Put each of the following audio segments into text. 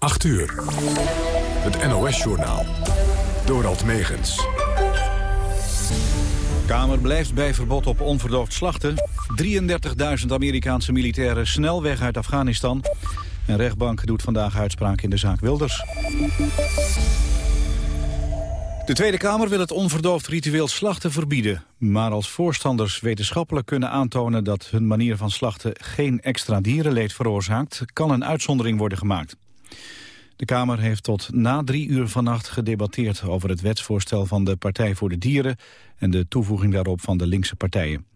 8 uur. Het NOS-journaal. Dorald Megens. Kamer blijft bij verbod op onverdoofd slachten. 33.000 Amerikaanse militairen snel weg uit Afghanistan. En rechtbank doet vandaag uitspraak in de zaak Wilders. De Tweede Kamer wil het onverdoofd ritueel slachten verbieden. Maar als voorstanders wetenschappelijk kunnen aantonen... dat hun manier van slachten geen extra dierenleed veroorzaakt... kan een uitzondering worden gemaakt. De Kamer heeft tot na drie uur vannacht gedebatteerd... over het wetsvoorstel van de Partij voor de Dieren... en de toevoeging daarop van de linkse partijen.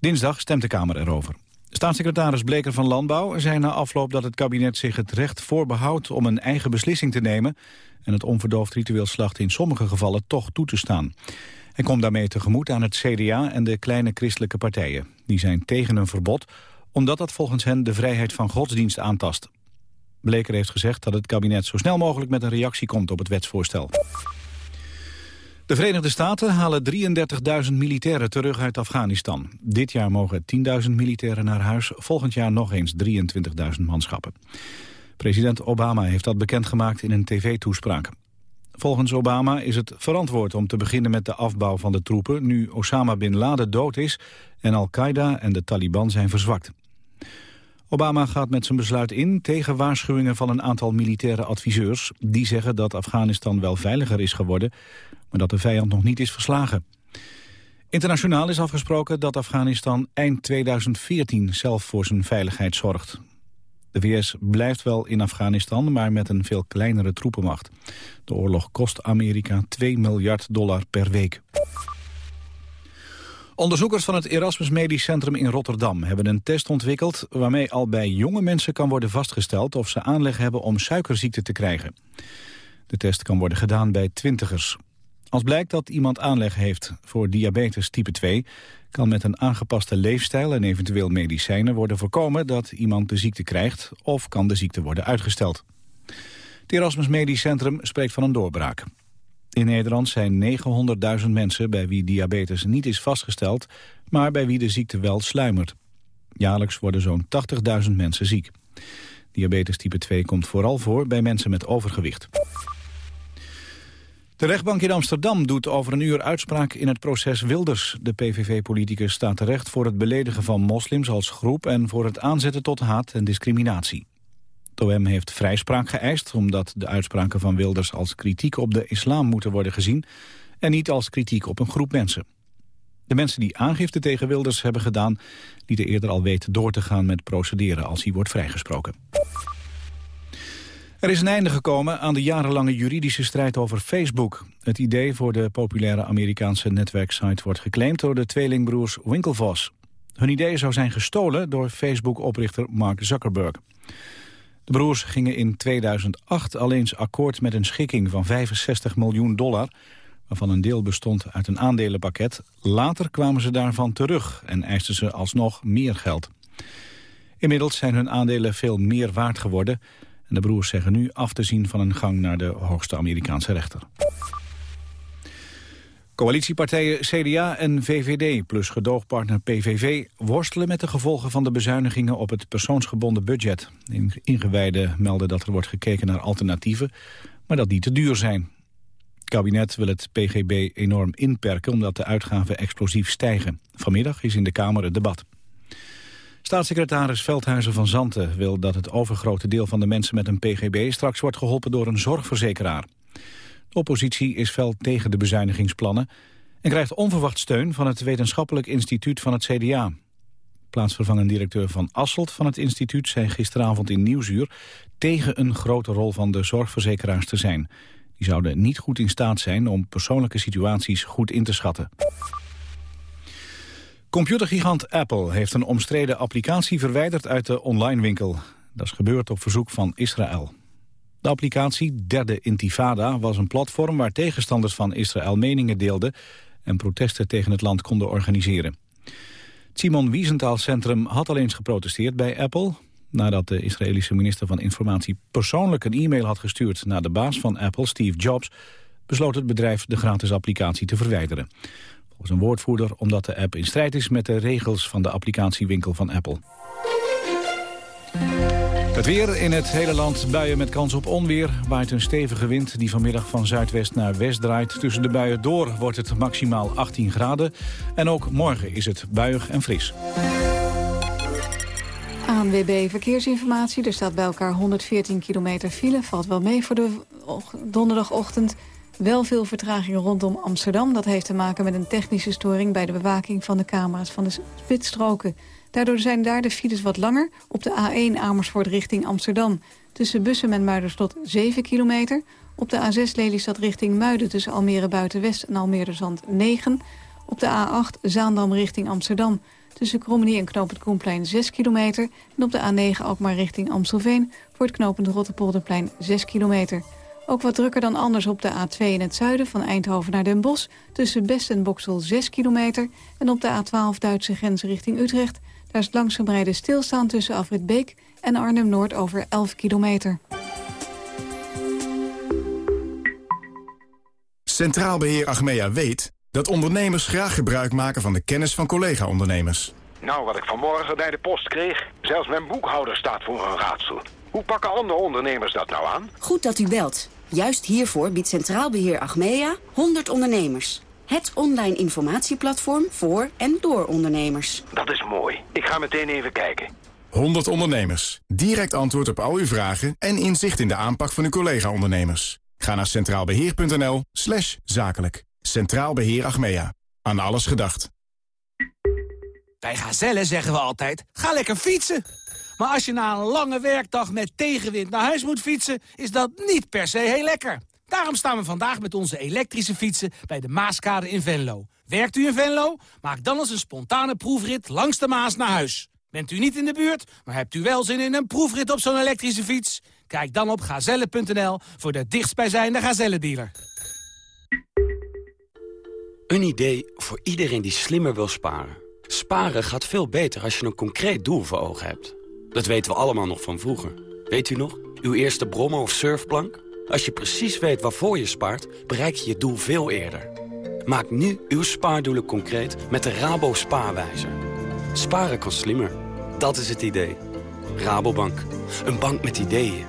Dinsdag stemt de Kamer erover. Staatssecretaris Bleker van Landbouw zei na afloop dat het kabinet zich het recht voorbehoudt om een eigen beslissing te nemen en het onverdoofd ritueel slachten in sommige gevallen toch toe te staan. Hij komt daarmee tegemoet aan het CDA en de kleine christelijke partijen. Die zijn tegen een verbod, omdat dat volgens hen de vrijheid van godsdienst aantast. Bleker heeft gezegd dat het kabinet zo snel mogelijk met een reactie komt op het wetsvoorstel. De Verenigde Staten halen 33.000 militairen terug uit Afghanistan. Dit jaar mogen 10.000 militairen naar huis, volgend jaar nog eens 23.000 manschappen. President Obama heeft dat bekendgemaakt in een tv-toespraak. Volgens Obama is het verantwoord om te beginnen met de afbouw van de troepen... nu Osama Bin Laden dood is en Al-Qaeda en de Taliban zijn verzwakt. Obama gaat met zijn besluit in tegen waarschuwingen van een aantal militaire adviseurs... die zeggen dat Afghanistan wel veiliger is geworden... maar dat de vijand nog niet is verslagen. Internationaal is afgesproken dat Afghanistan eind 2014 zelf voor zijn veiligheid zorgt. De VS blijft wel in Afghanistan, maar met een veel kleinere troepenmacht. De oorlog kost Amerika 2 miljard dollar per week. Onderzoekers van het Erasmus Medisch Centrum in Rotterdam hebben een test ontwikkeld waarmee al bij jonge mensen kan worden vastgesteld of ze aanleg hebben om suikerziekte te krijgen. De test kan worden gedaan bij twintigers. Als blijkt dat iemand aanleg heeft voor diabetes type 2... kan met een aangepaste leefstijl en eventueel medicijnen worden voorkomen... dat iemand de ziekte krijgt of kan de ziekte worden uitgesteld. Het Erasmus Medisch Centrum spreekt van een doorbraak. In Nederland zijn 900.000 mensen bij wie diabetes niet is vastgesteld... maar bij wie de ziekte wel sluimert. Jaarlijks worden zo'n 80.000 mensen ziek. Diabetes type 2 komt vooral voor bij mensen met overgewicht. De rechtbank in Amsterdam doet over een uur uitspraak in het proces Wilders. De PVV-politicus staat terecht voor het beledigen van moslims als groep... en voor het aanzetten tot haat en discriminatie. Het OM heeft vrijspraak geëist... omdat de uitspraken van Wilders als kritiek op de islam moeten worden gezien... en niet als kritiek op een groep mensen. De mensen die aangifte tegen Wilders hebben gedaan... lieten eerder al weten door te gaan met procederen als hij wordt vrijgesproken. Er is een einde gekomen aan de jarenlange juridische strijd over Facebook. Het idee voor de populaire Amerikaanse netwerksite wordt geclaimd door de tweelingbroers Winklevoss. Hun idee zou zijn gestolen door Facebook-oprichter Mark Zuckerberg. De broers gingen in 2008 al eens akkoord met een schikking van 65 miljoen dollar... waarvan een deel bestond uit een aandelenpakket. Later kwamen ze daarvan terug en eisten ze alsnog meer geld. Inmiddels zijn hun aandelen veel meer waard geworden... En de broers zeggen nu af te zien van een gang naar de hoogste Amerikaanse rechter. Coalitiepartijen CDA en VVD plus gedoogpartner PVV worstelen met de gevolgen van de bezuinigingen op het persoonsgebonden budget. Ingewijden melden dat er wordt gekeken naar alternatieven, maar dat die te duur zijn. Het kabinet wil het PGB enorm inperken omdat de uitgaven explosief stijgen. Vanmiddag is in de Kamer het debat. Staatssecretaris Veldhuizen van Zanten wil dat het overgrote deel van de mensen met een PGB straks wordt geholpen door een zorgverzekeraar. Oppositie is fel tegen de bezuinigingsplannen en krijgt onverwacht steun van het wetenschappelijk instituut van het CDA. Plaatsvervangend directeur van Asselt van het instituut zei gisteravond in Nieuwsuur tegen een grote rol van de zorgverzekeraars te zijn. Die zouden niet goed in staat zijn om persoonlijke situaties goed in te schatten. Computergigant Apple heeft een omstreden applicatie verwijderd uit de online winkel. Dat is gebeurd op verzoek van Israël. De applicatie Derde Intifada was een platform waar tegenstanders van Israël meningen deelden en protesten tegen het land konden organiseren. Het Simon Wiesenthal Centrum had al eens geprotesteerd bij Apple. Nadat de Israëlische minister van Informatie persoonlijk een e-mail had gestuurd naar de baas van Apple, Steve Jobs, besloot het bedrijf de gratis applicatie te verwijderen. Volgens een woordvoerder omdat de app in strijd is met de regels van de applicatiewinkel van Apple. Het weer in het hele land buien met kans op onweer. Waait een stevige wind die vanmiddag van zuidwest naar west draait. Tussen de buien door wordt het maximaal 18 graden. En ook morgen is het buiig en fris. ANWB Verkeersinformatie. Er staat bij elkaar 114 kilometer file. Valt wel mee voor de donderdagochtend. Wel veel vertraging rondom Amsterdam. Dat heeft te maken met een technische storing... bij de bewaking van de camera's van de spitsstroken. Daardoor zijn daar de files wat langer. Op de A1 Amersfoort richting Amsterdam. Tussen Bussen en Muiderslot 7 kilometer. Op de A6 Lelystad richting Muiden tussen Almere Buitenwest en Almere Zand 9. Op de A8 Zaandam richting Amsterdam. Tussen Krommenie en Knopend Koenplein 6 kilometer. En op de A9 Alkmaar richting Amstelveen voor het Knopend Rotterpolderplein 6 kilometer. Ook wat drukker dan anders op de A2 in het zuiden van Eindhoven naar Den Bosch. Tussen Best en Boksel 6 kilometer. En op de A12 Duitse grens richting Utrecht. Daar is langzaam rijden stilstaan tussen Afrit Beek en Arnhem-Noord over 11 kilometer. Centraal Beheer Achmea weet dat ondernemers graag gebruik maken van de kennis van collega-ondernemers. Nou, wat ik vanmorgen bij de post kreeg, zelfs mijn boekhouder staat voor een raadsel. Hoe pakken andere ondernemers dat nou aan? Goed dat u belt. Juist hiervoor biedt Centraal Beheer Achmea 100 ondernemers. Het online informatieplatform voor en door ondernemers. Dat is mooi. Ik ga meteen even kijken. 100 ondernemers. Direct antwoord op al uw vragen en inzicht in de aanpak van uw collega-ondernemers. Ga naar centraalbeheer.nl slash zakelijk. Centraal Beheer Achmea. Aan alles gedacht. Bij Gazelle zeggen we altijd, ga lekker fietsen. Maar als je na een lange werkdag met tegenwind naar huis moet fietsen... is dat niet per se heel lekker. Daarom staan we vandaag met onze elektrische fietsen bij de Maaskade in Venlo. Werkt u in Venlo? Maak dan eens een spontane proefrit langs de Maas naar huis. Bent u niet in de buurt, maar hebt u wel zin in een proefrit op zo'n elektrische fiets? Kijk dan op gazelle.nl voor de dichtstbijzijnde Gazelle-dealer. Een idee voor iedereen die slimmer wil sparen. Sparen gaat veel beter als je een concreet doel voor ogen hebt. Dat weten we allemaal nog van vroeger. Weet u nog? Uw eerste brommer of surfplank? Als je precies weet waarvoor je spaart, bereik je je doel veel eerder. Maak nu uw spaardoelen concreet met de Rabo Spaarwijzer. Sparen kan slimmer. Dat is het idee. Rabobank. Een bank met ideeën.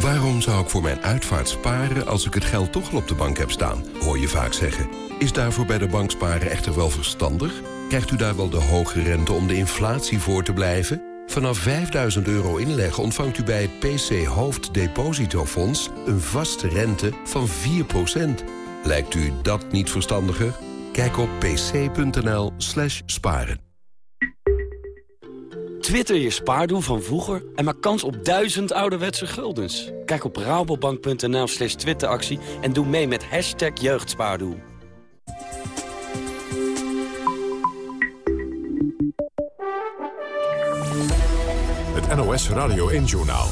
Waarom zou ik voor mijn uitvaart sparen als ik het geld toch al op de bank heb staan? Hoor je vaak zeggen. Is daarvoor bij de bank sparen echter wel verstandig? Krijgt u daar wel de hoge rente om de inflatie voor te blijven? Vanaf 5000 euro inleg ontvangt u bij het PC Hoofddepositofonds... een vaste rente van 4%. Lijkt u dat niet verstandiger? Kijk op pc.nl slash sparen. Twitter je spaardoel van vroeger en maak kans op duizend ouderwetse guldens. Kijk op rabobank.nl slash twitteractie en doe mee met hashtag jeugdspaardoel. NOS Radio 1-journaal.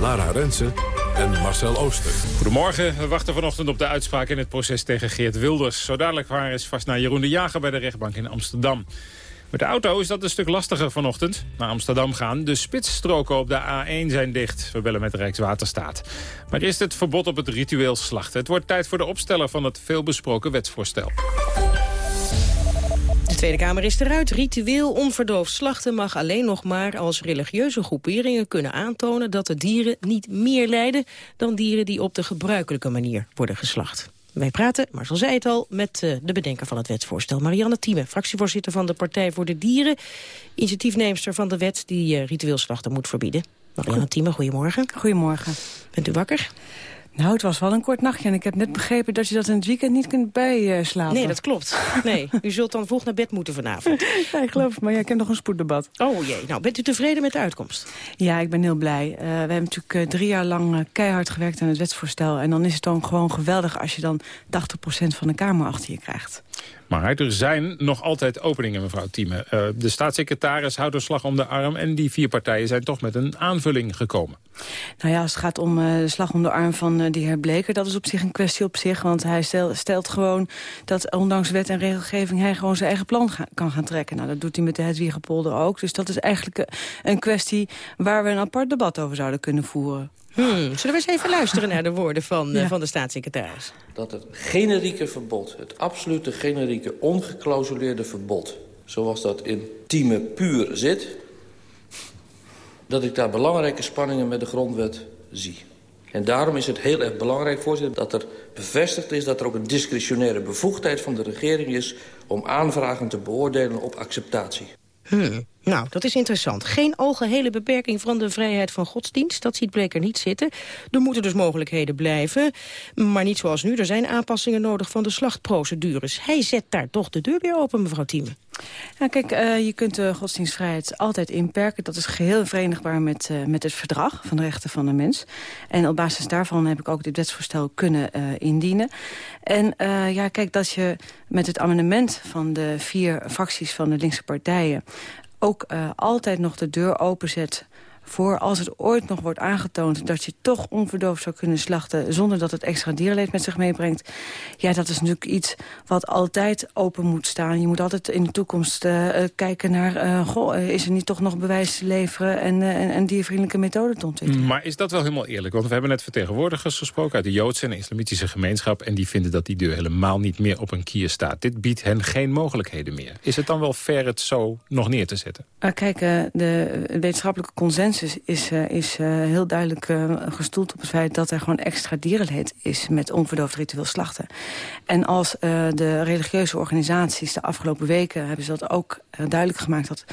Lara Rensen en Marcel Ooster. Goedemorgen. We wachten vanochtend op de uitspraak in het proces tegen Geert Wilders. Zo dadelijk waar is vast naar Jeroen de Jager bij de rechtbank in Amsterdam. Met de auto is dat een stuk lastiger vanochtend. Naar Amsterdam gaan. De spitsstroken op de A1 zijn dicht. We bellen met Rijkswaterstaat. Maar is het verbod op het ritueel slachten? Het wordt tijd voor de opsteller van het veelbesproken wetsvoorstel. De Tweede Kamer is eruit. Ritueel onverdoofd slachten mag alleen nog maar als religieuze groeperingen kunnen aantonen dat de dieren niet meer lijden dan dieren die op de gebruikelijke manier worden geslacht. Wij praten, Marcel zei het al, met uh, de bedenker van het wetsvoorstel. Marianne Thieme, fractievoorzitter van de Partij voor de Dieren. Initiatiefneemster van de wet die uh, ritueel slachten moet verbieden. Marianne Thieme, goedemorgen. Goedemorgen. Bent u wakker? Nou, het was wel een kort nachtje en ik heb net begrepen dat je dat in het weekend niet kunt bijslapen. Nee, dat klopt. Nee, u zult dan vroeg naar bed moeten vanavond. ja, ik geloof maar jij kent nog een spoeddebat. Oh jee, nou bent u tevreden met de uitkomst? Ja, ik ben heel blij. Uh, we hebben natuurlijk uh, drie jaar lang uh, keihard gewerkt aan het wetsvoorstel. En dan is het dan gewoon geweldig als je dan 80% van de Kamer achter je krijgt. Maar er zijn nog altijd openingen, mevrouw Thieme. Uh, de staatssecretaris houdt een slag om de arm... en die vier partijen zijn toch met een aanvulling gekomen. Nou ja, als het gaat om uh, de slag om de arm van uh, die heer Bleker... dat is op zich een kwestie op zich. Want hij stel, stelt gewoon dat ondanks wet en regelgeving... hij gewoon zijn eigen plan kan gaan trekken. Nou, dat doet hij met de Hedwigepolder ook. Dus dat is eigenlijk een kwestie waar we een apart debat over zouden kunnen voeren. Hmm. Zullen we eens even luisteren naar de woorden van, ja. uh, van de staatssecretaris? Dat het generieke verbod, het absolute generieke ongeclausuleerde verbod... zoals dat in Tieme puur zit... dat ik daar belangrijke spanningen met de grondwet zie. En daarom is het heel erg belangrijk, voorzitter, dat er bevestigd is... dat er ook een discretionaire bevoegdheid van de regering is... om aanvragen te beoordelen op acceptatie. Hmm. Nou, dat is interessant. Geen algehele beperking van de vrijheid van godsdienst. Dat ziet Bleker niet zitten. Er moeten dus mogelijkheden blijven. Maar niet zoals nu. Er zijn aanpassingen nodig van de slachtprocedures. Hij zet daar toch de deur weer open, mevrouw Thieme. Ja, kijk, uh, je kunt de godsdienstvrijheid altijd inperken. Dat is geheel verenigbaar met, uh, met het verdrag van de rechten van de mens. En op basis daarvan heb ik ook dit wetsvoorstel kunnen uh, indienen. En ja, kijk, dat je met het amendement van de vier fracties van de linkse partijen ook uh, altijd nog de deur openzet voor als het ooit nog wordt aangetoond... dat je toch onverdoofd zou kunnen slachten... zonder dat het extra dierleed met zich meebrengt. Ja, dat is natuurlijk iets wat altijd open moet staan. Je moet altijd in de toekomst uh, kijken naar... Uh, goh, is er niet toch nog bewijs te leveren... en, uh, en, diervriendelijke methoden te ontwikkelen. Maar is dat wel helemaal eerlijk? Want we hebben net vertegenwoordigers gesproken... uit de Joodse en islamitische gemeenschap... en die vinden dat die deur helemaal niet meer op een kier staat. Dit biedt hen geen mogelijkheden meer. Is het dan wel fair het zo nog neer te zetten? kijk, de wetenschappelijke consensus is, uh, is uh, heel duidelijk uh, gestoeld op het feit... dat er gewoon extra dierenleed is met onverdoofd ritueel slachten. En als de religieuze organisaties de afgelopen weken... hebben ze dat ook duidelijk gemaakt... dat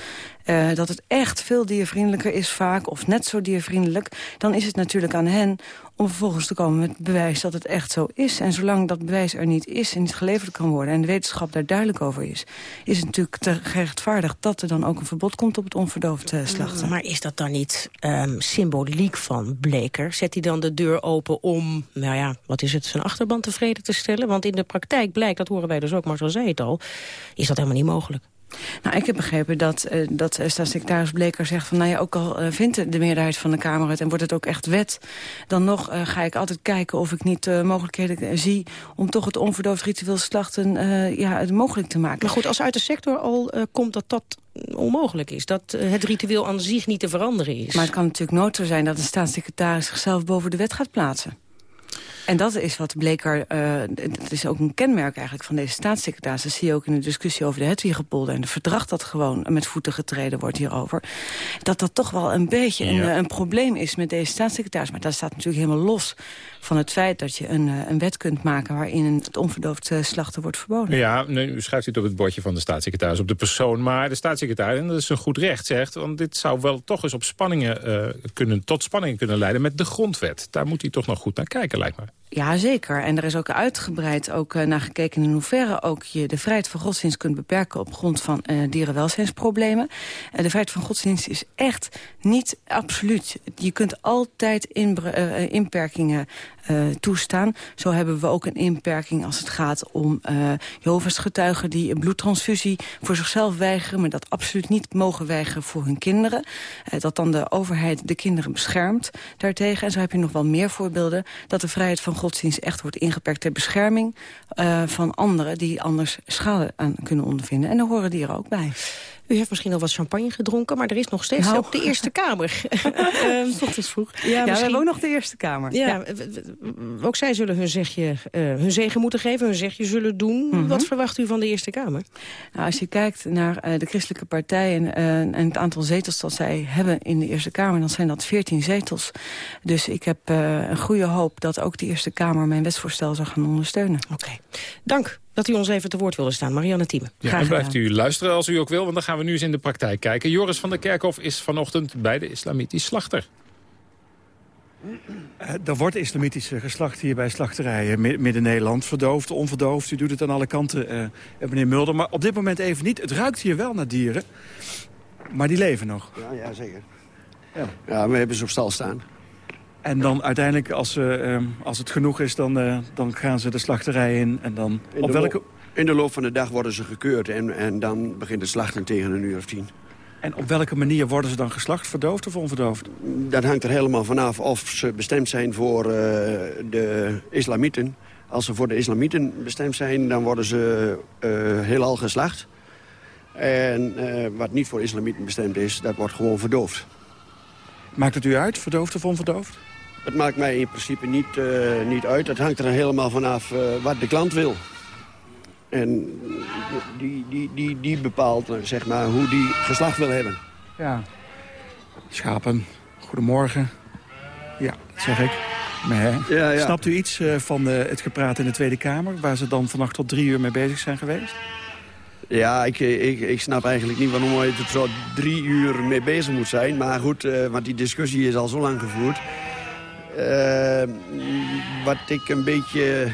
dat het echt veel diervriendelijker is vaak, of net zo diervriendelijk... dan is het natuurlijk aan hen om vervolgens te komen met bewijs dat het echt zo is. En zolang dat bewijs er niet is en niet geleverd kan worden... en de wetenschap daar duidelijk over is... is het natuurlijk te gerechtvaardigd dat er dan ook een verbod komt op het onverdoofd uh, slachten. Maar is dat dan niet um, symboliek van Bleker? Zet hij dan de deur open om, nou ja, wat is het, zijn achterban tevreden te stellen? Want in de praktijk blijkt, dat horen wij dus ook, maar zo zei het al... is dat helemaal niet mogelijk. Nou, ik heb begrepen dat, uh, dat uh, staatssecretaris Bleker zegt van... nou ja, ook al uh, vindt de meerderheid van de Kamer het en wordt het ook echt wet... dan nog ga ik altijd kijken of ik niet mogelijkheden zie... om toch het onverdoofd ritueel slachten ja, het mogelijk te maken. Maar goed, als uit de sector al komt dat dat onmogelijk is. Dat het ritueel aan zich niet te veranderen is. Maar het kan natuurlijk nooit zo zijn dat een staatssecretaris zichzelf boven de wet gaat plaatsen. En dat is wat Bleker, uh, dat is ook een kenmerk eigenlijk van deze staatssecretaris. Dat zie je ook in de discussie over de Hedwigepolder en de verdrag dat gewoon met voeten getreden wordt hierover. Dat dat toch wel een beetje een, een, probleem is met deze staatssecretaris. Maar dat staat natuurlijk helemaal los van het feit dat je een, een wet kunt maken... waarin het onverdoofd slachten wordt verboden. Ja, nu schrijft u het op het bordje van de staatssecretaris, op de persoon. Maar de staatssecretaris, en dat is een goed recht, zegt... want dit zou wel toch eens op spanningen uh, kunnen, tot spanningen kunnen leiden met de grondwet. Daar moet hij toch nog goed naar kijken, lijkt me. Ja, zeker. En er is ook uitgebreid ook, uh, naar gekeken in hoeverre ook je de vrijheid van godsdienst kunt beperken op grond van uh, dierenwelzijnsproblemen. Uh, de vrijheid van godsdienst is echt niet absoluut. Je kunt altijd inperkingen uh, toestaan. Zo hebben we ook een inperking als het gaat om uh, Jehovah's getuigen... die een bloedtransfusie voor zichzelf weigeren... maar dat absoluut niet mogen weigeren voor hun kinderen. Uh, dat dan de overheid de kinderen beschermt daartegen. En zo heb je nog wel meer voorbeelden... dat de vrijheid van godsdienst echt wordt ingeperkt ter bescherming... van anderen die anders schade aan kunnen ondervinden. En daar horen die er ook bij. U heeft misschien al wat champagne gedronken, maar er is nog steeds nou. ook de Eerste Kamer. um, is vroeg. Ja, ja we hebben ook nog de Eerste Kamer. Ja, ja. Ook zij zullen hun, zegje, uh, hun zegen moeten geven, hun zegje zullen doen. Mm -hmm. Wat verwacht u van de Eerste Kamer? Nou, als je kijkt naar uh, de christelijke partijen uh, en het aantal zetels dat zij hebben in de Eerste Kamer, dan zijn dat 14 zetels. Dus ik heb een goede hoop dat ook de Eerste Kamer mijn wetsvoorstel zal gaan ondersteunen. Oké, okay. dank dat u ons even te woord wilde staan. Marianne Thieme. Ja, en blijft u luisteren als u ook wil, want dan gaan we nu eens in de praktijk kijken. Joris van der Kerkhof is vanochtend bij de islamitisch slachter. Uh, er wordt islamitisch geslacht hier bij slachterijen. Midden-Nederland, verdoofd, onverdoofd. U doet het aan alle kanten, uh, meneer Mulder. Maar op dit moment even niet. Het ruikt hier wel naar dieren. Maar die leven nog. Ja, ja zeker. Ja. ja, we hebben ze op stal staan. En dan uiteindelijk, als, uh, als het genoeg is, dan, uh, dan gaan ze de slachterij in. En dan, in, op welke... in de loop van de dag worden ze gekeurd. En, en dan begint de slachten tegen een uur of tien. En op welke manier worden ze dan geslacht? Verdoofd of onverdoofd? Dat hangt er helemaal vanaf of ze bestemd zijn voor uh, de islamieten. Als ze voor de islamieten bestemd zijn, dan worden ze heelal geslacht. En wat niet voor islamieten bestemd is, dat wordt gewoon verdoofd. Maakt het u uit, verdoofd of onverdoofd? Het maakt mij in principe niet, uh, niet uit. Het hangt er helemaal vanaf uh, wat de klant wil. En die, die, die, die bepaalt zeg maar, hoe die geslacht wil hebben. Ja. Schapen, goedemorgen. Ja, dat zeg ik. Nee. Ja, ja. Snapt u iets uh, van het gepraat in de Tweede Kamer... waar ze dan vannacht tot drie uur mee bezig zijn geweest? Ja, ik, ik, ik snap eigenlijk niet waarom je er zo drie uur mee bezig moet zijn. Maar goed, uh, want die discussie is al zo lang gevoerd. Wat ik een beetje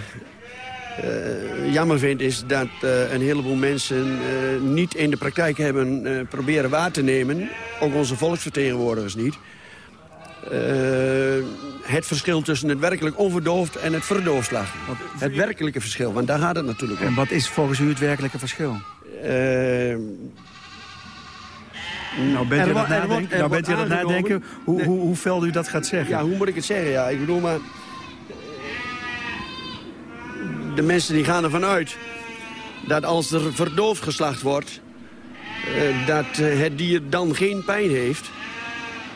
uh, jammer vind is dat uh, een heleboel mensen uh, niet in de praktijk hebben proberen waar te nemen. Ook onze volksvertegenwoordigers niet. het verschil tussen het werkelijk onverdoofd en het verdoofslag. Het werkelijke verschil, want daar gaat het natuurlijk om. En wat is volgens u het werkelijke verschil? Nou bent u dat nadenken? Nou bent u dat nadenken? Hoe, nee. hoe, hoe fel u dat gaat zeggen? Ja, hoe moet ik het zeggen? Ja, ik bedoel maar de mensen die gaan ervan uit dat als er verdoofd geslacht wordt... Uh, dat uh, het dier dan geen pijn heeft.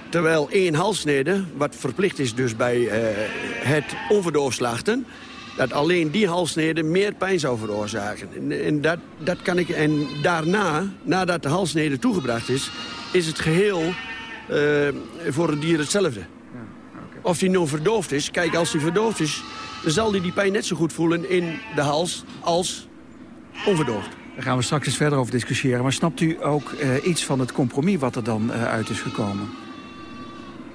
Terwijl één halssnede, wat verplicht is dus bij uh, het onverdoofd slachten... dat alleen die halssnede meer pijn zou veroorzaken. En, en, dat, dat kan ik, en daarna, nadat de halssnede toegebracht is... is het geheel voor het dier hetzelfde. Ja, okay. Of die nou verdoofd is, kijk, als hij verdoofd is dan zal hij die pijn net zo goed voelen in de hals als onverdoofd. Daar gaan we straks eens verder over discussiëren. Maar snapt u ook uh, iets van het compromis wat er dan uh, uit is gekomen?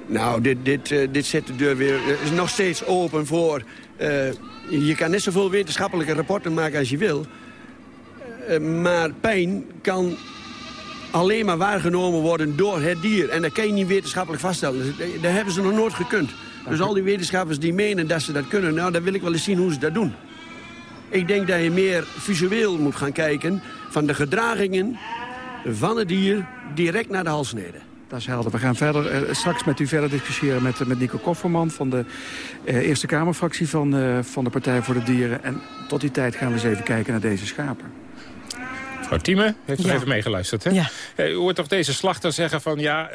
Nou, dit, dit, dit zet de deur weer is nog steeds open voor... je kan net zoveel wetenschappelijke rapporten maken als je wil. maar pijn kan alleen maar waargenomen worden door het dier. En dat kan je niet wetenschappelijk vaststellen. Dat hebben ze nog nooit gekund. Dus al die wetenschappers die menen dat ze dat kunnen... nou, dan wil ik wel eens zien hoe ze dat doen. Ik denk dat je meer visueel moet gaan kijken... van de gedragingen van het dier direct naar de halsnede. Dat is helder. We gaan verder, eh, straks met u verder discussiëren met, met Nico Kofferman... van de eh, Eerste Kamerfractie van, eh, van de Partij voor de Dieren. En tot die tijd gaan we eens even kijken naar deze schapen. Mevrouw Thieme heeft nog even meegeluisterd. Hè? Ja. U hoort toch deze slachter zeggen van... ja,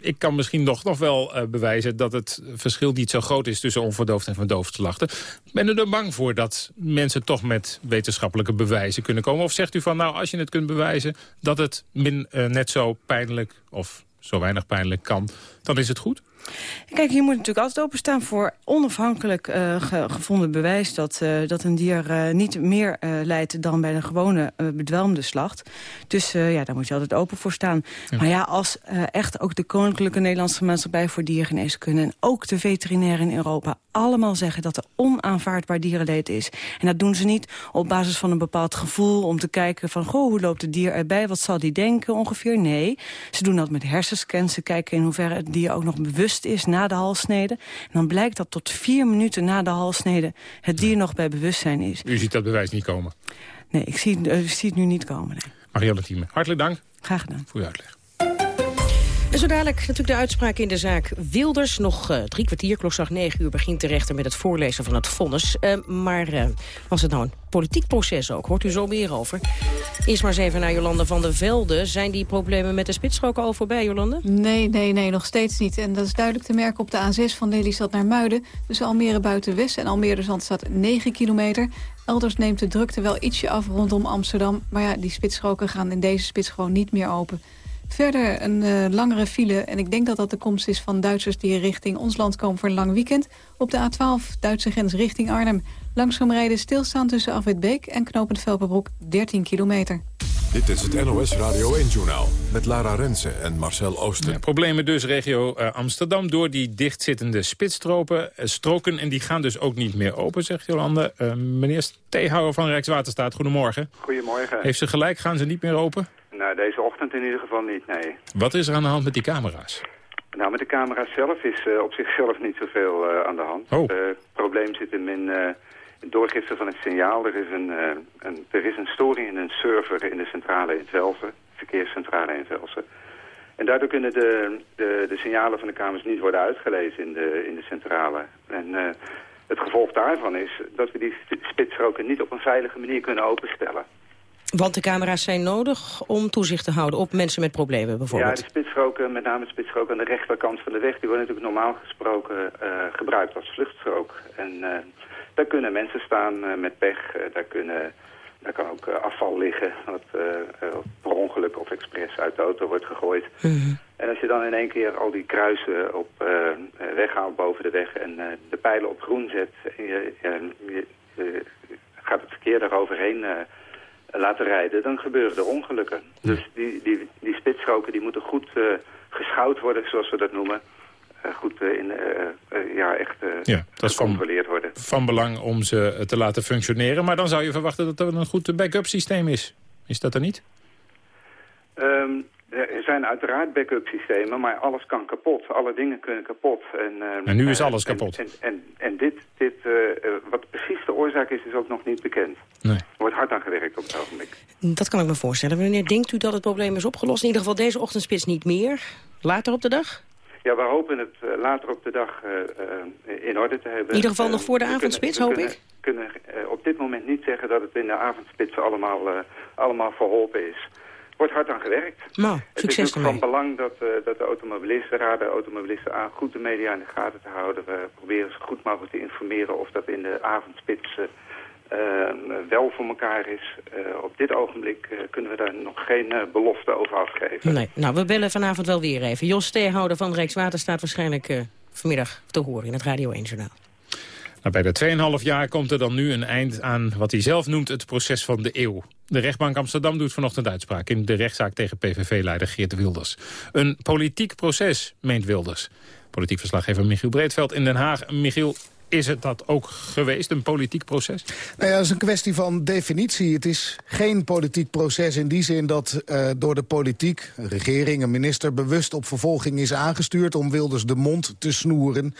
ik kan misschien nog, nog wel bewijzen... dat het verschil niet zo groot is tussen onverdoofd en verdoofd slachten. Ben u er bang voor dat mensen toch met wetenschappelijke bewijzen kunnen komen? Of zegt u van, nou, als je het kunt bewijzen... dat het min, uh, net zo pijnlijk of zo weinig pijnlijk kan, dan is het goed? Kijk, je moet natuurlijk altijd openstaan voor onafhankelijk uh, ge gevonden bewijs... dat, uh, dat een dier uh, niet meer leidt dan bij een gewone bedwelmde slacht. Dus ja, daar moet je altijd open voor staan. Ja. Maar ja, als echt ook de Koninklijke Nederlandse Maatschappij voor Diergeneeskunde... en ook de veterinairen in Europa allemaal zeggen dat er onaanvaardbaar dierenleed is. En dat doen ze niet op basis van een bepaald gevoel... om te kijken van, goh, hoe loopt het dier erbij? Wat zal die denken ongeveer? Nee, ze doen dat met hersenscans. Ze kijken in hoeverre het dier ook nog bewust is na de halssnede. En dan blijkt dat tot vier minuten na de halssnede het dier nog bij bewustzijn is. U ziet dat bewijs niet komen? Nee, ik zie, zie het nu niet komen. Nee. Marielle Thieme, hartelijk dank. Graag gedaan. Voor uw uitleg. En zo dadelijk natuurlijk de uitspraak in de zaak Wilders. Nog uh, drie kwartier, klokslag negen uur, begint de rechter met het voorlezen van het vonnis. Uh, maar uh, was het nou een politiek proces ook? Hoort u zo meer over. Eerst maar eens even naar Jolande van der Velde. Zijn die problemen met de spitsstrook al voorbij, Jolande? Nee, nee, nee, nog steeds niet. En dat is duidelijk te merken op de A6 van Lelystad naar Muiden. Tussen Almere Buitenwest en Almere Zandstad 9 kilometer. Elders neemt de drukte wel ietsje af rondom Amsterdam. Maar ja, die spitsstroken gaan in deze spits gewoon niet meer open. Verder een uh, langere file. En ik denk dat dat de komst is van Duitsers die richting ons land komen voor een lang weekend. Op de A12, Duitse grens richting Arnhem. Langzaam rijden stilstaan tussen Afwitbeek en Knopend Velpenbroek 13 kilometer. Dit is het NOS Radio 1-journaal met Lara Rensen en Marcel Oosten. Ja, problemen dus regio uh, Amsterdam door die dichtzittende spitsstroken. Uh, stroken en die gaan dus ook niet meer open, zegt Jolande. Uh, meneer Theehouwer van Rijkswaterstaat, goedemorgen. Goedemorgen. Heeft ze gelijk, gaan ze niet meer open? Nou, deze ochtend in ieder geval niet, nee. Wat is er aan de hand met die camera's? Nou, met de camera's zelf is uh, op zichzelf niet zoveel uh, aan de hand. Oh. het probleem zit hem in het doorgifte van het signaal. Er is een, een, er is een storing in een server in de centrale in Velsen, verkeerscentrale in Velsen. En daardoor kunnen de, de, de signalen van de kamers niet worden uitgelezen in de, in de centrale. En het gevolg daarvan is dat we die spitsroken niet op een veilige manier kunnen openstellen. Want de camera's zijn nodig om toezicht te houden op mensen met problemen bijvoorbeeld? Ja, de spitsroken, met name de spitsroken aan de rechterkant van de weg... die worden natuurlijk normaal gesproken uh, gebruikt als vluchtstrook. En uh, daar kunnen mensen staan uh, met pech, daar, kunnen, daar kan ook afval liggen... wat per ongeluk of expres uit de auto wordt gegooid. Mm -hmm. En als je dan in één keer al die kruisen op weghaalt boven de weg en de pijlen op groen zet... en je, je, je gaat het verkeer daaroverheen laten rijden, dan gebeuren er ongelukken. Dus die, die, die spitsroken die moeten goed geschouwd worden, zoals we dat noemen... Eh, goed eh, in, eh, ja, echt ja, dat is gecontroleerd van, worden. Van belang om ze te laten functioneren. Maar dan zou je verwachten dat er een goed backup systeem is. Is dat er niet? Ehm, er zijn uiteraard backup systemen, maar alles kan kapot. Alle dingen kunnen kapot. En, uh, en nu is alles kapot. En, en, en, dit, dit uh, wat precies de oorzaak is, is ook nog niet bekend. Nee. Er wordt hard aan gewerkt op het ogenblik. Dat kan ik me voorstellen. Wanneer denkt u dat het probleem is opgelost? In ieder geval deze ochtendspits niet meer. Later op de dag? Ja, we hopen het uh, later op de dag in orde te hebben. In ieder geval nog voor de avondspits, hoop kunnen, ik? We kunnen op dit moment niet zeggen dat het in de avondspits allemaal, allemaal verholpen is wordt hard aan gewerkt. Nou, succes Het is ook van belang dat, uh, dat de automobilisten raden automobilisten aan goed de media in de gaten te houden. We proberen zo goed mogelijk te informeren of dat in de avondspits uh, wel voor elkaar is. Uh, op dit ogenblik kunnen we daar nog geen belofte over afgeven. Nee, nou, we bellen vanavond wel weer even. Jos Steehouder van Rijkswaterstaat waarschijnlijk vanmiddag te horen in het Radio 1-journaal. Nou, bij de 2,5 jaar komt er dan nu een eind aan wat hij zelf noemt het proces van de eeuw. De rechtbank Amsterdam doet vanochtend uitspraak in de rechtszaak tegen PVV-leider Geert Wilders. Een politiek proces, meent Wilders. Politiek verslaggever Michiel Breedveld in Den Haag. Michiel, is het dat ook geweest, een politiek proces? Nou ja, dat is een kwestie van definitie. Het is geen politiek proces in die zin dat uh, door de politiek... een regering, een minister bewust op vervolging is aangestuurd... om Wilders de mond te snoeren.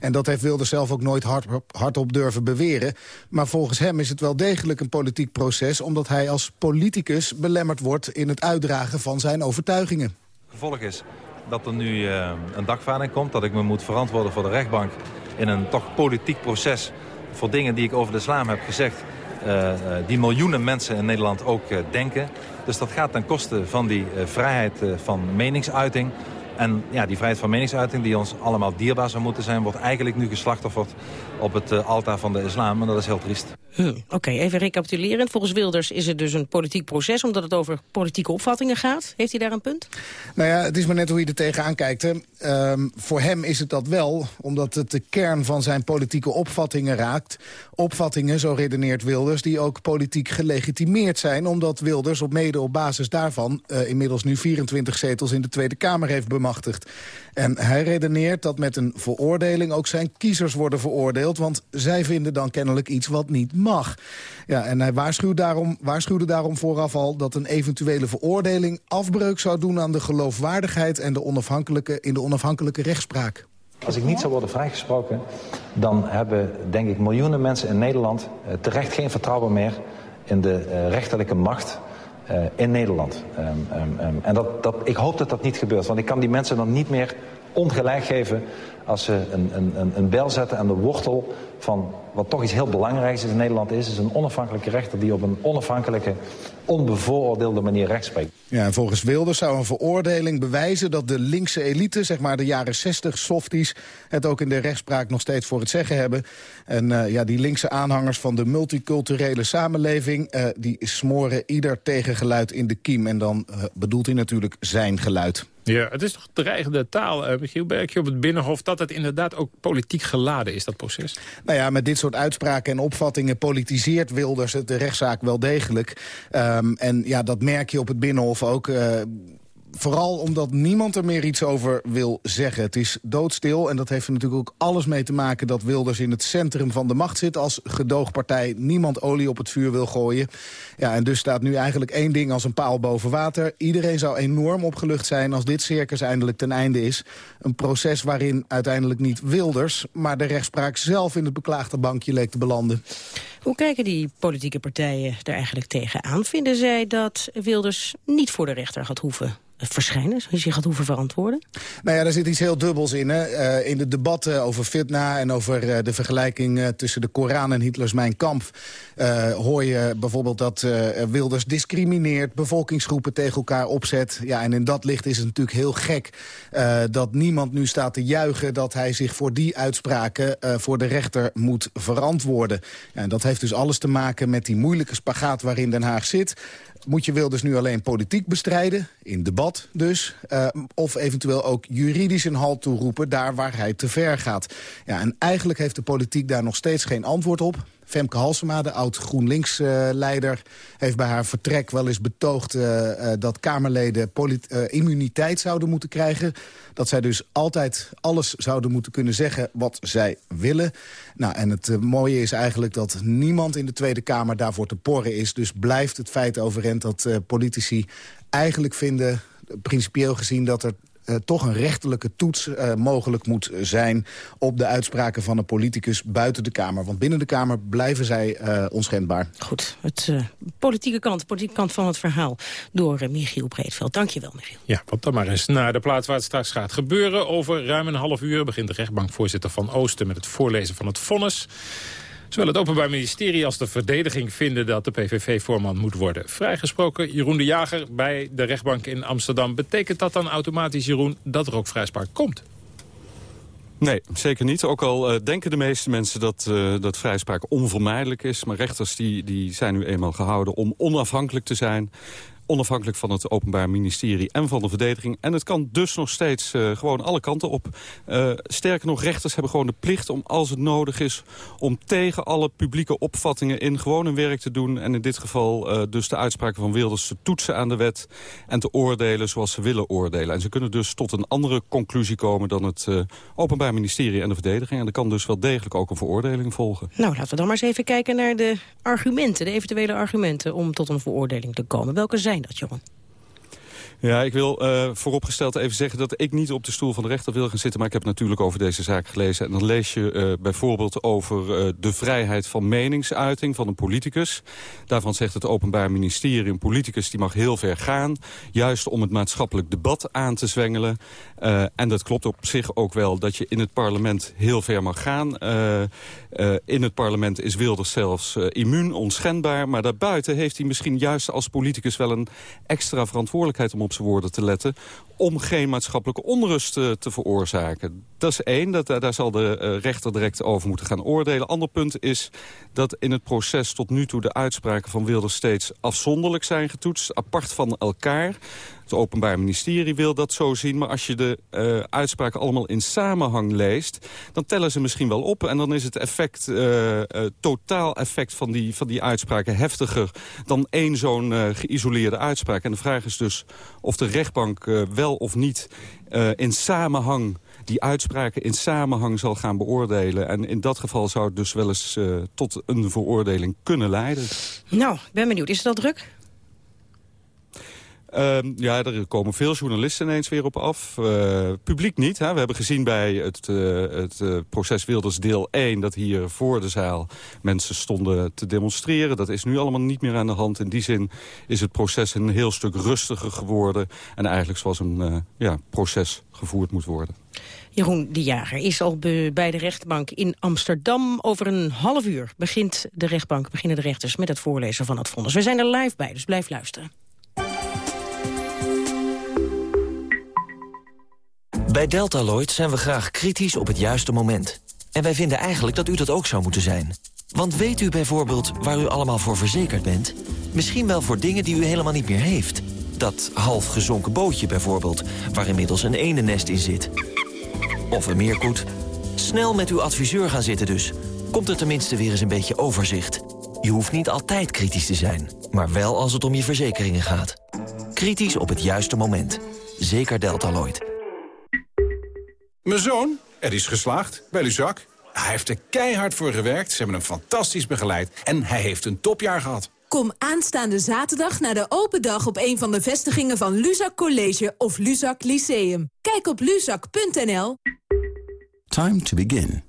En dat heeft Wilders zelf ook nooit hard, hardop durven beweren. Maar volgens hem is het wel degelijk een politiek proces... omdat hij als politicus belemmerd wordt in het uitdragen van zijn overtuigingen. Gevolg is dat er nu uh, een dagvaarding komt... dat ik me moet verantwoorden voor de rechtbank in een toch politiek proces... voor dingen die ik over de islam heb gezegd... Uh, die miljoenen mensen in Nederland ook denken. Dus dat gaat ten koste van die vrijheid van meningsuiting... En ja, die vrijheid van meningsuiting die ons allemaal dierbaar zou moeten zijn... wordt eigenlijk nu geslachtofferd op het altaar van de islam. En dat is heel triest. Oké, okay, even recapitulerend. Volgens Wilders is het dus een politiek proces... omdat het over politieke opvattingen gaat. Heeft hij daar een punt? Nou ja, het is maar net hoe je er tegenaan kijkt. Um, voor hem is het dat wel, omdat het de kern van zijn politieke opvattingen raakt. Opvattingen, zo redeneert Wilders, die ook politiek gelegitimeerd zijn... omdat Wilders op mede op basis daarvan... Uh, inmiddels nu 24 zetels in de Tweede Kamer heeft bemachtigd. En hij redeneert dat met een veroordeling ook zijn kiezers worden veroordeeld... want zij vinden dan kennelijk iets wat niet mag. Ja, en hij waarschuwde daarom, waarschuwde daarom vooraf al dat een eventuele veroordeling... afbreuk zou doen aan de geloofwaardigheid en de onafhankelijke, in de onafhankelijke rechtspraak. Als ik niet zou worden vrijgesproken, dan hebben denk ik miljoenen mensen in Nederland uh, terecht geen vertrouwen meer in de uh, rechterlijke macht uh, in Nederland. Um, um, um, en dat, dat, ik hoop dat dat niet gebeurt, want ik kan die mensen dan niet meer ongelijk geven als ze een, een, een bel zetten aan de wortel van wat toch iets heel belangrijks in Nederland is, is een onafhankelijke rechter die op een onafhankelijke, onbevooroordeelde manier recht spreekt. Ja, en volgens Wilders zou een veroordeling bewijzen dat de linkse elite, zeg maar de jaren 60 softies, het ook in de rechtspraak nog steeds voor het zeggen hebben. En uh, ja, die linkse aanhangers van de multiculturele samenleving, uh, die smoren ieder tegengeluid in de kiem. En dan uh, bedoelt hij natuurlijk zijn geluid. Ja, het is toch dreigende taal, uh, Michiel Berkje, op het Binnenhof... dat het inderdaad ook politiek geladen is, dat proces? Nou ja, met dit soort uitspraken en opvattingen politiseert Wilders de rechtszaak wel degelijk. Um, en ja, dat merk je op het Binnenhof ook... Uh, vooral omdat niemand er meer iets over wil zeggen. Het is doodstil en dat heeft er natuurlijk ook alles mee te maken... dat Wilders in het centrum van de macht zit als gedoogpartij. Niemand olie op het vuur wil gooien. Ja, en dus staat nu eigenlijk één ding als een paal boven water. Iedereen zou enorm opgelucht zijn als dit circus eindelijk ten einde is. Een proces waarin uiteindelijk niet Wilders... maar de rechtspraak zelf in het beklaagde bankje leek te belanden. Hoe kijken die politieke partijen er eigenlijk tegenaan? Vinden zij dat Wilders niet voor de rechter gaat hoeven verschijnen? Zou je gaat hoeven verantwoorden? Nou ja, daar zit iets heel dubbels in. Hè? Uh, in de debatten over fitna en over uh, de vergelijking uh, tussen de Koran en Hitlers Mijn Kamp... hoor je bijvoorbeeld dat Wilders discrimineert, bevolkingsgroepen tegen elkaar opzet. Ja, en in dat licht is het natuurlijk heel gek dat niemand nu staat te juichen... dat hij zich voor die uitspraken voor de rechter moet verantwoorden. Ja, en dat heeft dus alles te maken met die moeilijke spagaat waarin Den Haag zit moet je Wilders nu alleen politiek bestrijden, in debat dus... Uh, of eventueel ook juridisch een halt toeroepen, daar waar hij te ver gaat. Ja, en eigenlijk heeft de politiek daar nog steeds geen antwoord op. Femke Halsema, de oud-GroenLinks-leider... heeft bij haar vertrek wel eens betoogd uh, uh, dat Kamerleden immuniteit zouden moeten krijgen. Dat zij dus altijd alles zouden moeten kunnen zeggen wat zij willen. Nou, en het mooie is eigenlijk dat niemand in de Tweede Kamer daarvoor te porren is. Dus blijft het feit overeind dat politici eigenlijk vinden principieel gezien dat er uh, toch een rechterlijke toets uh, mogelijk moet zijn... op de uitspraken van een politicus buiten de Kamer. Want binnen de Kamer blijven zij uh, onschendbaar. Goed, het politieke kant, de politieke kant van het verhaal... door Michiel Breedveld. Dank je wel, Michiel. Ja, wat dan maar eens naar de plaats waar het straks gaat gebeuren. Over ruim een half uur begint de rechtbankvoorzitter van Oosten... met het voorlezen van het vonnis. Zowel het Openbaar Ministerie als de verdediging vinden dat de PVV-voorman moet worden vrijgesproken. Jeroen de Jager bij de rechtbank in Amsterdam. Betekent dat dan automatisch, Jeroen, dat er ook vrijspraak komt? Nee, zeker niet. Ook al uh, denken de meeste mensen dat, uh, dat vrijspraak onvermijdelijk is. Maar rechters die, die zijn nu eenmaal gehouden om onafhankelijk te zijn onafhankelijk van het Openbaar Ministerie en van de verdediging. En het kan dus nog steeds uh, gewoon alle kanten op. Uh, sterker nog, rechters hebben gewoon de plicht om, als het nodig is... om tegen alle publieke opvattingen in gewoon hun werk te doen. En in dit geval uh, dus de uitspraken van Wilders te toetsen aan de wet... en te oordelen zoals ze willen oordelen. En ze kunnen dus tot een andere conclusie komen dan het Openbaar Ministerie en de verdediging. En er kan dus wel degelijk ook een veroordeling volgen. Nou, laten we dan maar eens even kijken naar de argumenten, de eventuele argumenten... om tot een veroordeling te komen. Welke zijn dat, Jeroen? Ja, ik wil uh, vooropgesteld even zeggen dat ik niet op de stoel van de rechter wil gaan zitten. Maar ik heb natuurlijk over deze zaak gelezen. En dan lees je uh, bijvoorbeeld over uh, de vrijheid van meningsuiting van een politicus. Daarvan zegt het Openbaar Ministerie, een politicus die mag heel ver gaan. Juist om het maatschappelijk debat aan te zwengelen. en dat klopt op zich ook wel dat je in het parlement heel ver mag gaan. in het parlement is Wilders zelfs immuun, onschendbaar. Maar daarbuiten heeft hij misschien juist als politicus wel een extra verantwoordelijkheid om op zijn woorden te letten... om geen maatschappelijke onrust te, te veroorzaken. Dat is één, dat, daar zal de uh, rechter direct over moeten gaan oordelen. Ander punt is dat in het proces tot nu toe de uitspraken van Wilders steeds afzonderlijk zijn getoetst, apart van elkaar. Het Openbaar Ministerie wil dat zo zien, maar als je de uh, uitspraken allemaal in samenhang leest, dan tellen ze misschien wel op en dan is het effect, uh, uh, totaal effect van die, van die uitspraken heftiger dan één zo'n geïsoleerde uitspraak. En de vraag is dus of de rechtbank wel of niet in samenhang die uitspraken in samenhang zal gaan beoordelen. En in dat geval zou het dus wel eens uh, tot een veroordeling kunnen leiden. Nou, ik ben benieuwd. Is het al druk? Uh, ja, er komen veel journalisten ineens weer op af. Uh, publiek niet. Hè. We hebben gezien bij het, uh, het proces Wilders deel 1... dat hier voor de zaal mensen stonden te demonstreren. Dat is nu allemaal niet meer aan de hand. In die zin is het proces een heel stuk rustiger geworden. En eigenlijk zoals een ja, proces gevoerd moet worden. Jeroen de Jager is al bij de rechtbank in Amsterdam. Over een half uur begint de rechtbank, beginnen de rechters met het voorlezen van het vonnis. We zijn er live bij, dus blijf luisteren. Bij Deltaloid zijn we graag kritisch op het juiste moment. En wij vinden eigenlijk dat u dat ook zou moeten zijn. Want weet u bijvoorbeeld waar u allemaal voor verzekerd bent? Misschien wel voor dingen die u helemaal niet meer heeft. Dat half gezonken bootje bijvoorbeeld, waar inmiddels een eendenest in zit. Of een meerkoet. Snel met uw adviseur gaan zitten dus. Komt er tenminste weer eens een beetje overzicht. Je hoeft niet altijd kritisch te zijn, maar wel als het om je verzekeringen gaat. Kritisch op het juiste moment. Zeker Deltaloid. Mijn zoon, er is geslaagd bij Luzak. Hij heeft er keihard voor gewerkt, ze hebben hem fantastisch begeleid... en hij heeft een topjaar gehad. Kom aanstaande zaterdag naar de open dag op een van de vestigingen van Luzak College of Luzak Lyceum. Kijk op luzak.nl. Time to begin.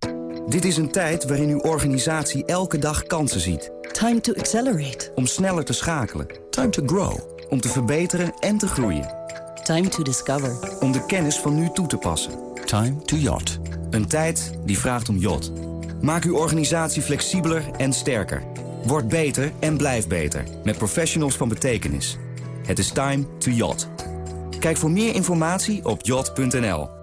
Dit is een tijd waarin uw organisatie elke dag kansen ziet. Time to accelerate. Om sneller te schakelen. Time to grow. Om te verbeteren en te groeien. Time to discover. Om de kennis van nu toe te passen. Time to yacht. Een tijd die vraagt om yacht. Maak uw organisatie flexibeler en sterker. Word beter en blijf beter. Met professionals van betekenis. Het is time to yacht. Kijk voor meer informatie op yacht.nl.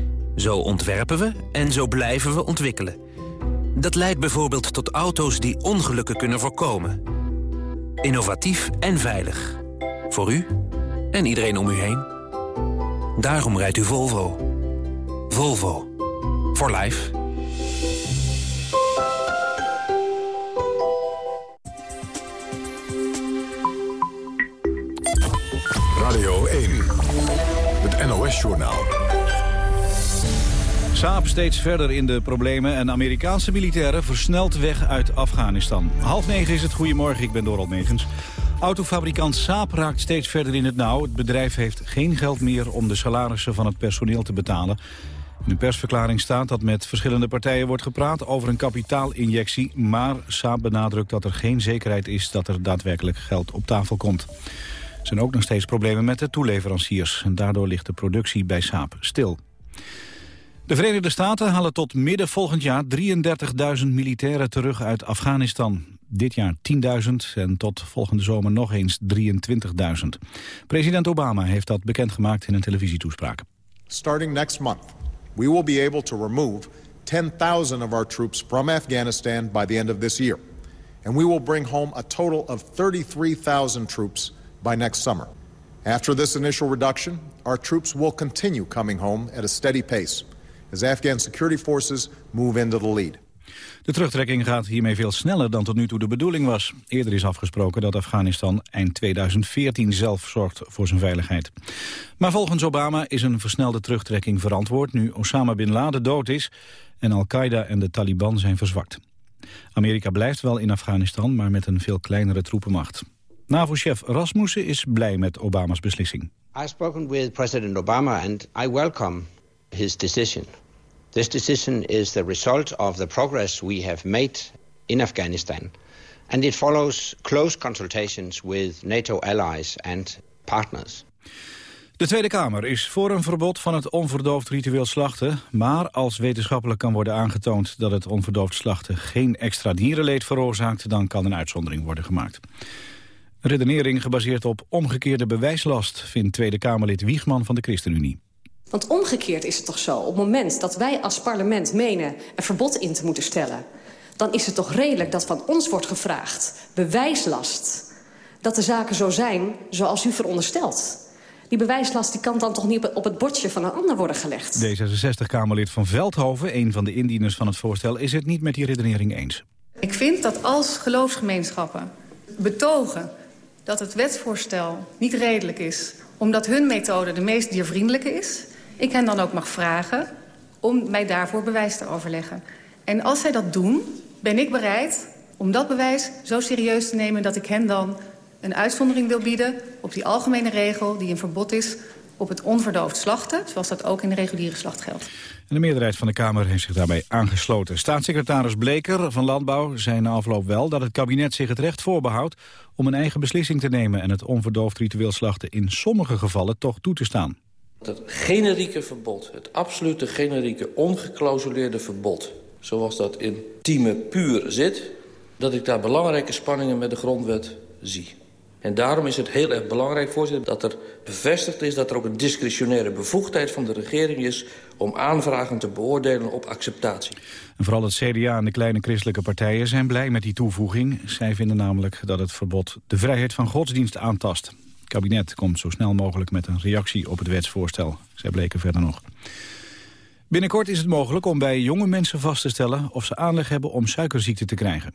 Zo ontwerpen we en zo blijven we ontwikkelen. Dat leidt bijvoorbeeld tot auto's die ongelukken kunnen voorkomen. Innovatief en veilig. Voor u en iedereen om u heen. Daarom rijdt u Volvo. Volvo. For life. Radio 1. Het NOS-journaal. Saab steeds verder in de problemen en Amerikaanse militairen versneld weg uit Afghanistan. Half negen is het. Goedemorgen, ik ben Dorald Megens. Autofabrikant Saab raakt steeds verder in het nauw. Het bedrijf heeft geen geld meer om de salarissen van het personeel te betalen. In een persverklaring staat dat met verschillende partijen wordt gepraat over een kapitaalinjectie. Maar Saab benadrukt dat er geen zekerheid is dat er daadwerkelijk geld op tafel komt. Er zijn ook nog steeds problemen met de toeleveranciers. En daardoor ligt de productie bij Saab stil. De Verenigde Staten halen tot midden volgend jaar 33.000 militairen terug uit Afghanistan. Dit jaar 10.000 en tot volgende zomer nog eens 23.000. President Obama heeft dat bekendgemaakt in een televisietoespraak. Starting next month, we will be able to remove 10,000 of our troops from Afghanistan by the end of this year. And we will bring home a total of 33,000 troops by next summer. After this initial reduction, our troops will continue coming home at a steady pace as Afghan security forces move into the lead. De terugtrekking gaat hiermee veel sneller dan tot nu toe de bedoeling was. Eerder is afgesproken dat Afghanistan eind 2014 zelf zorgt voor zijn veiligheid. Maar volgens Obama is een versnelde terugtrekking verantwoord... nu Osama Bin Laden dood is en Al-Qaeda en de Taliban zijn verzwakt. Amerika blijft wel in Afghanistan, maar met een veel kleinere troepenmacht. NAVO-chef Rasmussen is blij met Obama's beslissing. I've spoken with President Obama and I welcome his decision. This decision is the result of the progress we have made in Afghanistan. And it follows close consultations with NATO allies and partners. De Tweede Kamer is voor een verbod van het onverdoofd ritueel slachten. Maar als wetenschappelijk kan worden aangetoond dat het onverdoofd slachten geen extra dierenleed veroorzaakt, dan kan een uitzondering worden gemaakt. Redenering gebaseerd op omgekeerde bewijslast, vindt Tweede Kamerlid Wiegman van de ChristenUnie. Want omgekeerd is het toch zo, op het moment dat wij als parlement menen een verbod in te moeten stellen... dan is het toch redelijk dat van ons wordt gevraagd, bewijslast... dat de zaken zo zijn zoals u veronderstelt. Die bewijslast die kan dan toch niet op het bordje van een ander worden gelegd? D66-Kamerlid van Veldhoven, een van de indieners van het voorstel... is het niet met die redenering eens. Ik vind dat als geloofsgemeenschappen betogen dat het wetsvoorstel niet redelijk is... omdat hun methode de meest diervriendelijke is... ik hen dan ook mag vragen om mij daarvoor bewijs te overleggen. En als zij dat doen, ben ik bereid om dat bewijs zo serieus te nemen... dat ik hen dan een uitzondering wil bieden op die algemene regel... die een verbod is op het onverdoofd slachten... zoals dat ook in de reguliere slacht geldt. En de meerderheid van de Kamer heeft zich daarbij aangesloten. Staatssecretaris Bleker van Landbouw zei na afloop wel dat het kabinet zich het recht voorbehoudt om een eigen beslissing te nemen en het onverdoofd ritueel slachten in sommige gevallen toch toe te staan. Het generieke verbod, het absolute generieke ongeclausuleerde verbod, zoals dat in Tieme puur zit, dat ik daar belangrijke spanningen met de grondwet zie. En daarom is het heel erg belangrijk, voorzitter, dat er bevestigd is... dat er ook een discretionaire bevoegdheid van de regering is... om aanvragen te beoordelen op acceptatie. En vooral het CDA en de kleine christelijke partijen zijn blij met die toevoeging. Zij vinden namelijk dat het verbod de vrijheid van godsdienst aantast. Kabinet komt zo snel mogelijk met een reactie op het wetsvoorstel. Zij bleken verder nog. Binnenkort is het mogelijk om bij jonge mensen vast te stellen... of ze aanleg hebben om suikerziekte te krijgen.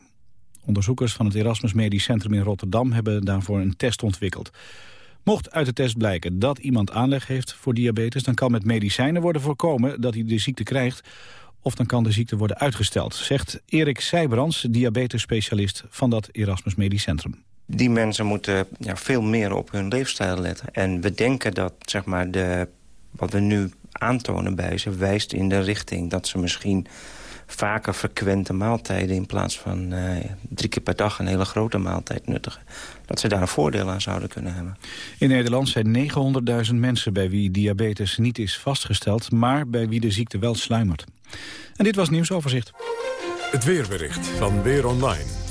Onderzoekers van het Erasmus Medisch Centrum in Rotterdam hebben daarvoor een test ontwikkeld. Mocht uit de test blijken dat iemand aanleg heeft voor diabetes... dan kan met medicijnen worden voorkomen dat hij de ziekte krijgt... of dan kan de ziekte worden uitgesteld, zegt Erik Seybrands... diabetesspecialist van dat Erasmus Medisch Centrum. Die mensen moeten ja, veel meer op hun leefstijl letten. En we denken dat zeg maar, de wat we nu aantonen bij ze... wijst in de richting dat ze misschien vaker frequente maaltijden... in plaats van uh, drie keer per dag een hele grote maaltijd nuttigen. Dat ze daar een voordeel aan zouden kunnen hebben. In Nederland zijn 900.000 mensen bij wie diabetes niet is vastgesteld... maar bij wie de ziekte wel sluimert. En dit was het nieuwsoverzicht. Het weerbericht van Weer Online.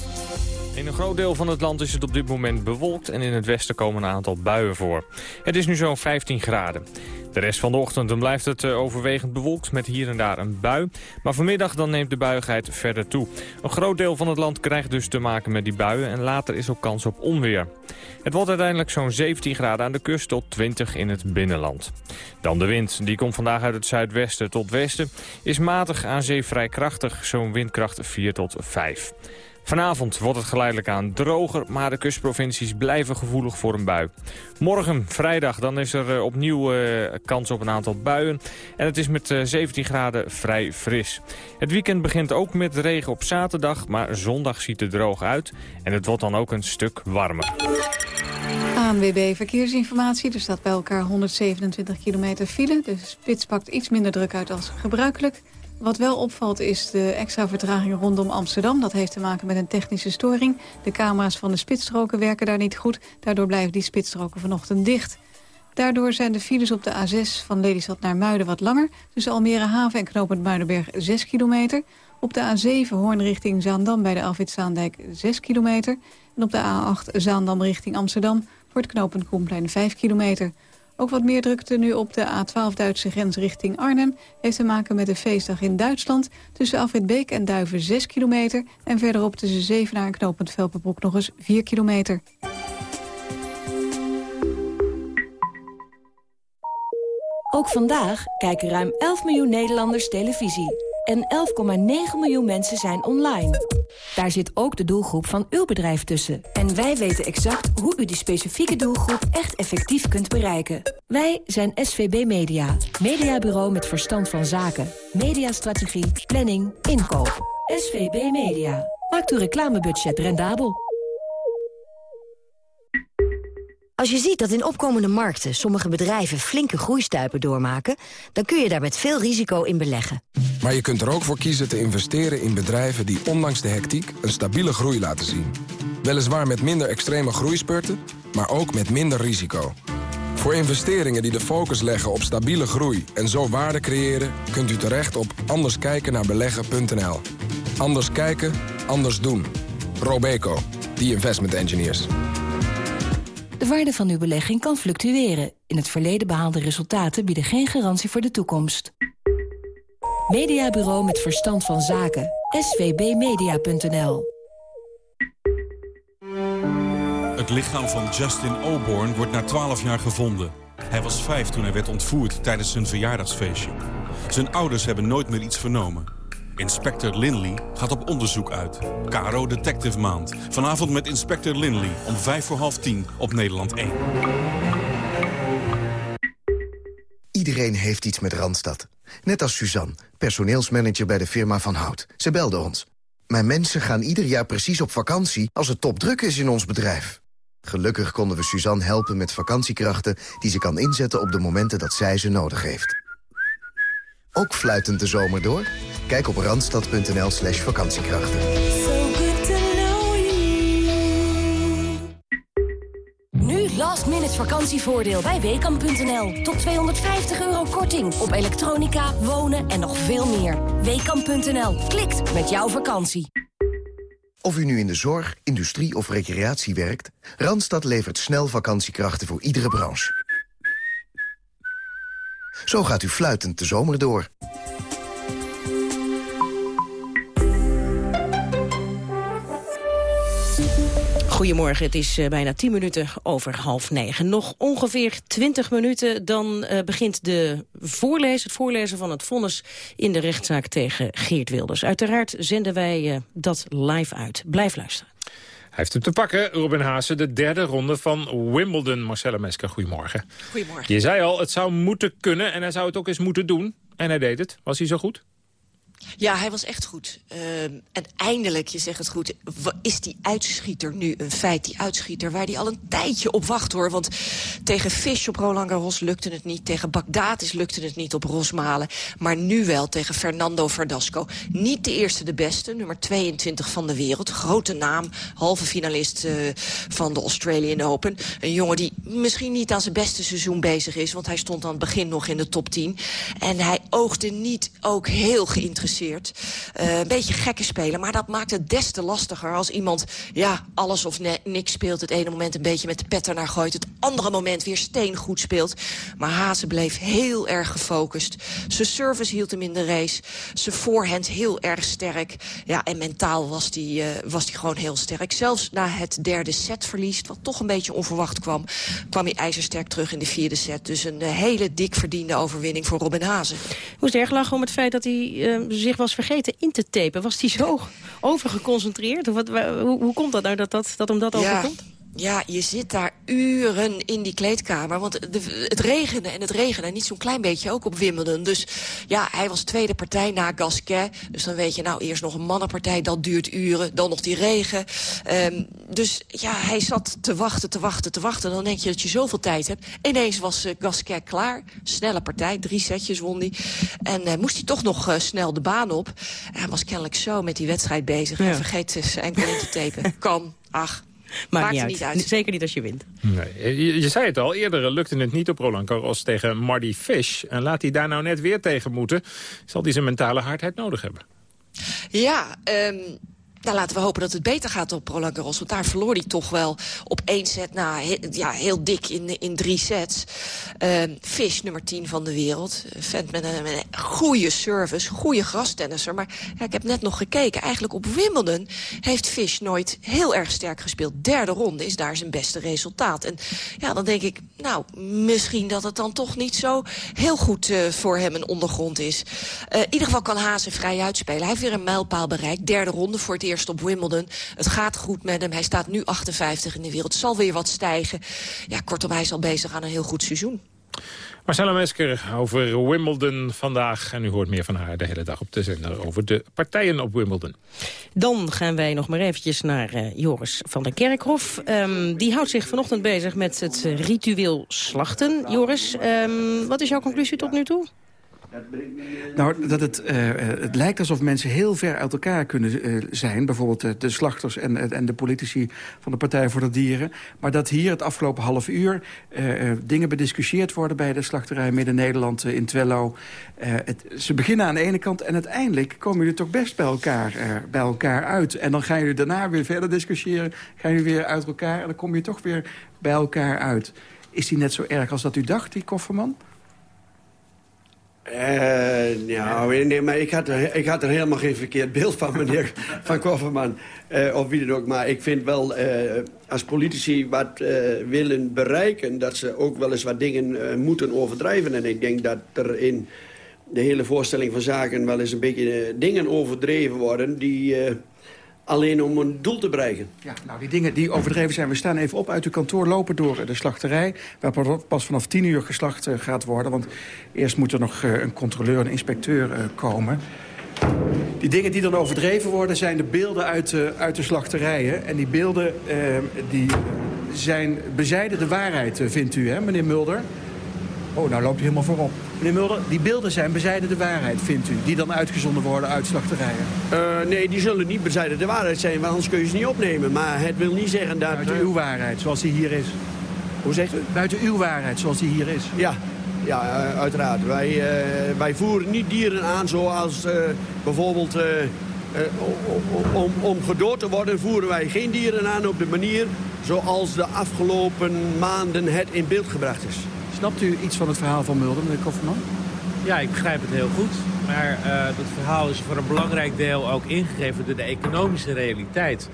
In een groot deel van het land is het op dit moment bewolkt... en in het westen komen een aantal buien voor. Het is nu zo'n 15 graden. De rest van de ochtend dan blijft het eh, overwegend bewolkt met hier en daar een bui. Maar vanmiddag dan neemt de buigheid verder toe. Een groot deel van het land krijgt dus te maken met die buien... en later is ook kans op onweer. Het wordt uiteindelijk zo'n 17 graden aan de kust tot 20 in het binnenland. Dan de wind. Die komt vandaag uit het zuidwesten tot westen. Is matig aan zee vrij krachtig, zo'n windkracht 4 tot 5. Vanavond wordt het geleidelijk aan droger, maar de kustprovincies blijven gevoelig voor een bui. Morgen, vrijdag, dan is er eh, opnieuw uh, kans op een aantal buien. En het is met uh, 17 graden vrij fris. Het weekend begint ook met regen op zaterdag, maar zondag ziet er droog uit. En het wordt dan ook een stuk warmer. ANWB Verkeersinformatie. Er staat bij elkaar 127 kilometer file. De spits pakt iets minder druk uit als gebruikelijk. Wat wel opvalt is de extra vertraging rondom Amsterdam. Dat heeft te maken met een technische storing. De camera's van de spitsstroken werken daar niet goed. Daardoor blijven die spitsstroken vanochtend dicht. Daardoor zijn de files op de A6 van Lelystad naar Muiden wat langer. Tussen Almere Haven en Knopend Muidenberg 6 kilometer. Op de A7 Hoorn richting Zaandam bij de Alfred Zaandijk 6 kilometer. En op de A8 Zaandam richting Amsterdam voor het knooppunt Koenplein 5 kilometer. Ook wat meer drukte nu op de A12 Duitse grens richting Arnhem... heeft te maken met de feestdag in Duitsland. Tussen Afritbeek en Duiven 6 kilometer... en verderop tussen Zevenaar en knooppunt Velpenbroek nog eens 4 kilometer. Ook vandaag kijken ruim 11 miljoen Nederlanders televisie. En 11,9 miljoen mensen zijn online. Daar zit ook de doelgroep van uw bedrijf tussen. En wij weten exact hoe u die specifieke doelgroep echt effectief kunt bereiken. Wij zijn SVB Media. Mediabureau met verstand van zaken. Mediastrategie, planning, inkoop. SVB Media. Maakt uw reclamebudget rendabel. Als je ziet dat in opkomende markten sommige bedrijven flinke groeistuipen doormaken... dan kun je daar met veel risico in beleggen. Maar je kunt er ook voor kiezen te investeren in bedrijven die ondanks de hectiek een stabiele groei laten zien. Weliswaar met minder extreme groeispurten, maar ook met minder risico. Voor investeringen die de focus leggen op stabiele groei en zo waarde creëren... kunt u terecht op anderskijkennaarbeleggen.nl. Anders kijken, anders doen. Robeco, the investment engineers. De waarde van uw belegging kan fluctueren. In het verleden behaalde resultaten bieden geen garantie voor de toekomst. Mediabureau met verstand van zaken. svbmedia.nl Het lichaam van Justin Oborn wordt na 12 jaar gevonden. Hij was vijf toen hij werd ontvoerd tijdens zijn verjaardagsfeestje. Zijn ouders hebben nooit meer iets vernomen. Inspector Linley gaat op onderzoek uit. Caro Detective Maand. Vanavond met Inspector Linley om vijf voor half tien op Nederland 1. Iedereen heeft iets met Randstad. Net als Suzanne, personeelsmanager bij de firma Van Hout. Ze belde ons. Mijn mensen gaan ieder jaar precies op vakantie als het topdruk is in ons bedrijf. Gelukkig konden we Suzanne helpen met vakantiekrachten... die ze kan inzetten op de momenten dat zij ze nodig heeft. Ook fluitend de zomer door? Kijk op randstad.nl slash vakantiekrachten. Nu last minute vakantievoordeel bij Weekamp.nl. Tot 250 euro korting op elektronica, wonen en nog veel meer. Weekamp.nl. Klikt met jouw vakantie. Of u nu in de zorg, industrie of recreatie werkt... Randstad levert snel vakantiekrachten voor iedere branche. Zo gaat u fluitend de zomer door. Goedemorgen, het is uh, bijna 10 minuten over half negen. Nog ongeveer 20 minuten, dan uh, begint de voorlezen, het voorlezen van het vonnis in de rechtszaak tegen Geert Wilders. Uiteraard zenden wij uh, dat live uit. Blijf luisteren. Hij heeft hem te pakken, Robin Haase, de derde ronde van Wimbledon. Marcella Mesker, goedemorgen. Goedemorgen. Je zei al, het zou moeten kunnen en hij zou het ook eens moeten doen. En hij deed het. Was hij zo goed? Ja, hij was echt goed. Uh, en eindelijk, je zegt het goed, is die uitschieter nu een feit. Die uitschieter waar hij al een tijdje op wacht, hoor. Want tegen Fish op Roland Garros lukte het niet. Tegen Bagdatis lukte het niet op Rosmalen. Maar nu wel tegen Fernando Verdasco. Niet de eerste, de beste, nummer 22 van de wereld. Grote naam, halve finalist uh, van de Australian Open. Een jongen die misschien niet aan zijn beste seizoen bezig is... want hij stond aan het begin nog in de top 10. En hij oogde niet ook heel geïnteresseerd uh, een beetje gekke spelen, maar dat maakt het des te lastiger... als iemand ja, alles of niks speelt. Het ene moment een beetje met de pet naar gooit. Het andere moment weer steengoed speelt. Maar Hazen bleef heel erg gefocust. Zijn service hield hem in de race. Zijn voorhand heel erg sterk. Ja, en mentaal was hij uh, was die gewoon heel sterk. Zelfs na het derde setverlies, wat toch een beetje onverwacht kwam... kwam hij ijzersterk terug in de vierde set. Dus een uh, hele dik verdiende overwinning voor Robin Hazen. Hoe erg lachen om het feit dat hij uh, zich was vergeten in te tapen. Was hij zo overgeconcentreerd? Wat, hoe, hoe komt dat nou dat, dat, dat hem dat ja. overkomt? Ja, je zit daar uren in die kleedkamer. Want de, het regende en het regende. Niet zo'n klein beetje ook op Wimbledon. Dus ja, hij was tweede partij na Gasquet. Dus dan weet je, nou, eerst nog een mannenpartij. Dat duurt uren. Dan nog die regen. Um, dus ja, hij zat te wachten, te wachten, te wachten. Dan denk je dat je zoveel tijd hebt. Ineens was uh, Gasquet klaar. Snelle partij. Drie setjes won hij. En uh, moest hij toch nog uh, snel de baan op. Hij was kennelijk zo met die wedstrijd bezig. Ja. Hij vergeet zijn enkel in te tapen. kan. Ach, Maakt, Maakt niet, uit. niet, uit. Zeker niet als je wint. Nee, je, je, zei het al, eerder lukte het niet op Roland Garros tegen Marty Fish. En laat hij daar nou net weer tegen moeten, zal hij zijn mentale hardheid nodig hebben. Ja, um, nou, laten we hopen dat het beter gaat op Roland Garros. Want daar verloor hij toch wel op één set. He, ja, heel dik in, in drie sets. Uh, Fish, nummer 10 van de wereld. Vent met een, goede service. Goede grastennisser. Maar ik heb net nog gekeken. Eigenlijk op Wimbledon heeft Fish nooit heel erg sterk gespeeld. Derde ronde is daar zijn beste resultaat. En ja, dan denk ik, nou, misschien dat het dan toch niet zo heel goed uh, voor hem een ondergrond is. Uh, in ieder geval kan Hazen vrij uitspelen. Hij heeft weer een mijlpaal bereikt. Derde ronde voor het eerst op Wimbledon. Het gaat goed met hem. Hij staat nu 58 in de wereld. Zal weer wat stijgen. Ja, kortom, hij is al bezig aan een heel goed seizoen. Marcella Mesker over Wimbledon vandaag. En u hoort meer van haar de hele dag op de zender over de partijen op Wimbledon. Dan gaan wij nog maar eventjes naar uh, Joris van der Kerkhof. Um, die houdt zich vanochtend bezig met het ritueel slachten. Joris, um, wat is jouw conclusie tot nu toe? Nou, dat het, uh, het lijkt alsof mensen heel ver uit elkaar kunnen uh, zijn. Bijvoorbeeld de slachters en, en de politici van de Partij voor de Dieren. Maar dat hier het afgelopen half uur dingen bediscussieerd worden... bij de slachterij Midden-Nederland in Twello. Het, ze beginnen aan de ene kant en uiteindelijk komen jullie toch best bij elkaar, bij elkaar uit. En dan gaan jullie daarna weer verder discussiëren. Gaan jullie weer uit elkaar en dan kom je toch weer bij elkaar uit. Is die net zo erg als dat u dacht, die kofferman? Uh, ja, nee, maar ik had, er, ik had er helemaal geen verkeerd beeld van, meneer Van Kofferman. Uh, of wie dan ook. Maar ik vind wel, uh, als politici wat willen bereiken... dat ze ook wel eens wat dingen moeten overdrijven. En ik denk dat er in de hele voorstelling van zaken... wel eens een beetje dingen overdreven worden... die alleen om een doel te bereiken. Ja, nou, die dingen die overdreven zijn. We staan even op uit uw kantoor, lopen door de slachterij... waar pas vanaf tien uur geslacht uh, gaat worden. Want eerst moet er nog uh, een controleur, een inspecteur komen. Die dingen die dan overdreven worden zijn de beelden uit, uit de slachterijen. En die beelden die zijn bezijden de waarheid, vindt u, hè, meneer Mulder? Oh, nou loopt u helemaal voorop. Meneer Mulder, die beelden zijn bezijden de waarheid, vindt u? Die dan uitgezonden worden uit slachterijen? Uh, nee, die zullen niet bezijden de waarheid zijn, want anders kun je ze niet opnemen. Maar het wil niet zeggen dat... Buiten uw waarheid, zoals die hier is. Hoe zegt u? Buiten uw waarheid, zoals die hier is. Ja, ja uh, uiteraard. Wij, uh, wij voeren niet dieren aan zoals bijvoorbeeld... om, om gedood te worden voeren wij geen dieren aan op de manier zoals de afgelopen maanden het in beeld gebracht is. Snapt u iets van het verhaal van Mulder, meneer Kofferman? Ja, ik begrijp het heel goed. Maar uh, dat verhaal is voor een belangrijk deel ook ingegeven door de economische realiteit.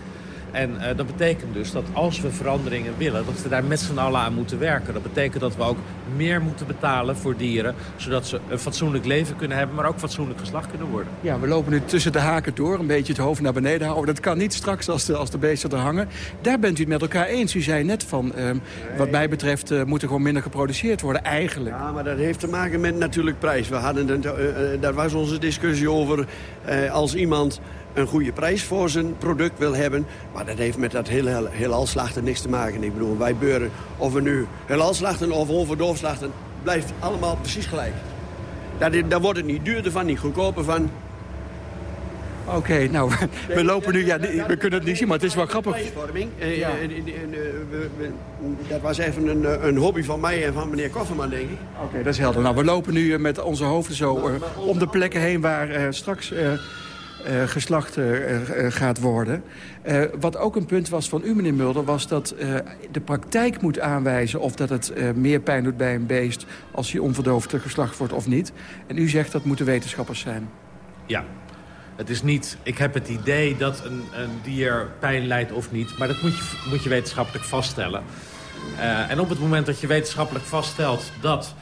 En uh, dat betekent dus dat als we veranderingen willen... dat we daar met z'n allen aan moeten werken. Dat betekent dat we ook meer moeten betalen voor dieren... zodat ze een fatsoenlijk leven kunnen hebben... maar ook fatsoenlijk geslacht kunnen worden. Ja, we lopen nu tussen de haken door. Een beetje het hoofd naar beneden houden. Dat kan niet straks als de, als de beesten er hangen. Daar bent u het met elkaar eens. U zei net van, uh, wat mij betreft... Uh, moet er gewoon minder geproduceerd worden, eigenlijk. Ja, maar dat heeft te maken met natuurlijk prijs. We hadden het, daar was onze discussie over... als iemand een goede prijs voor zijn product wil hebben. Maar dat heeft met dat heel, heel, slachten niks te maken. Ik bedoel, wij beuren, of we nu heel slachten of onverdoofd slachten... blijft allemaal precies gelijk. Daar wordt het niet duurder van, niet goedkoper van. Oké, nou, we lopen nu, ja, we kunnen het niet zien, maar het is wel grappig. Eh, ja. dat was even een, een, hobby van mij en van meneer Kofferman, denk ik. Oké, dat is helder. Nou, we lopen nu met onze hoofden zo uh, om de plekken heen waar uh, straks uh, geslacht uh, gaat worden. Uh, wat ook een punt was van u, meneer Mulder... was dat de praktijk moet aanwijzen of dat het meer pijn doet bij een beest... als hij onverdoofd geslacht wordt of niet. En u zegt dat moeten wetenschappers zijn. Ja. Het is niet, ik heb het idee dat een, een dier pijn lijdt of niet... maar dat moet je, moet je wetenschappelijk vaststellen. en op het moment dat je wetenschappelijk vaststelt dat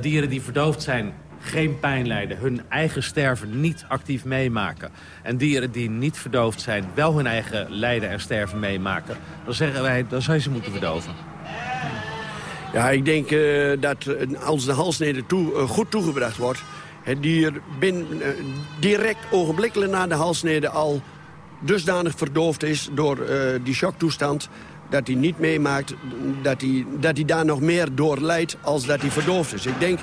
dieren die verdoofd zijn geen pijn lijden, hun eigen sterven niet actief meemaken... en dieren die niet verdoofd zijn wel hun eigen lijden en sterven meemaken... dan zeggen wij, dan zou je ze moeten verdoven. Ja, ik denk uh, dat eh, als de halsnede toe, goed toegebracht wordt... het dier bin, uh, direct ogenblikkelijk na de halsnede al dusdanig verdoofd is... door die shocktoestand dat hij niet meemaakt, dat hij, dat hij daar nog meer door lijdt als dat hij verdoofd is. Ik denk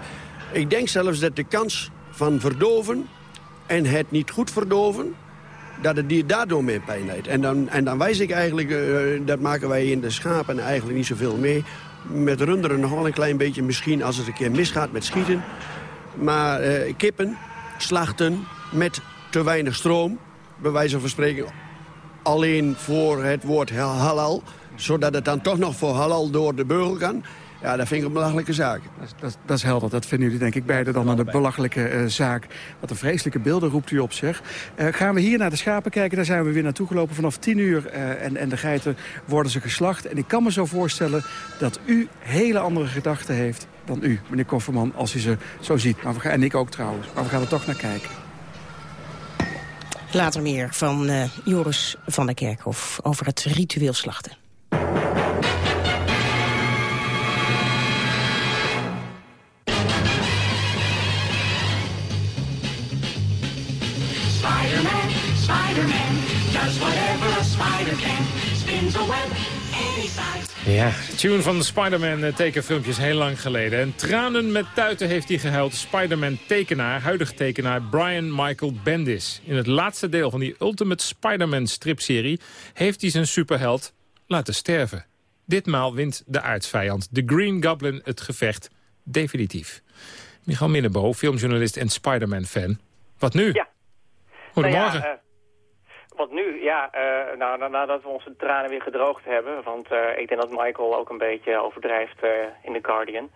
ik denk zelfs dat de kans van verdoven en het niet goed verdoven... dat het dier daardoor meer pijn leidt. En dan, en dan wijs ik eigenlijk, uh, dat maken wij in de schapen eigenlijk niet zoveel mee... met runderen nog wel een klein beetje misschien als het een keer misgaat met schieten. Maar uh, kippen, slachten met te weinig stroom... bij wijze van spreken alleen voor het woord halal... zodat het dan toch nog voor halal door de beugel kan... Ja, dat vind ik een belachelijke zaak. Dat, dat, dat is helder. Dat vinden jullie denk ik beide dan een belachelijke uh, zaak. Wat een vreselijke beelden roept u op, zeg. Uh, gaan we hier naar de schapen kijken. Daar zijn we weer naartoe gelopen vanaf 10 uur. En, en de geiten worden ze geslacht. En ik kan me zo voorstellen dat u hele andere gedachten heeft dan u, meneer Kofferman, als u ze zo ziet. Maar we gaan, en ik ook trouwens. Maar we gaan er toch naar kijken. Later meer van Joris van der Kerkhof over het ritueel slachten. Ja, tune van de Spider-Man eh, tekenfilmpjes heel lang geleden. En tranen met tuiten heeft hij gehuild. Spider-Man tekenaar, huidig tekenaar Brian Michael Bendis. In het laatste deel van die Ultimate Spider-Man stripserie... heeft hij zijn superheld laten sterven. Ditmaal wint de aardsvijand, de Green Goblin, het gevecht definitief. Michael Minnebo, filmjournalist en Spider-Man-fan. Wat nu? Ja. Goedemorgen. Nou ja, uh... Want nu, ja, uh, nou, nadat we onze tranen weer gedroogd hebben... want uh, ik denk dat Michael ook een beetje overdrijft uh, in The Guardian...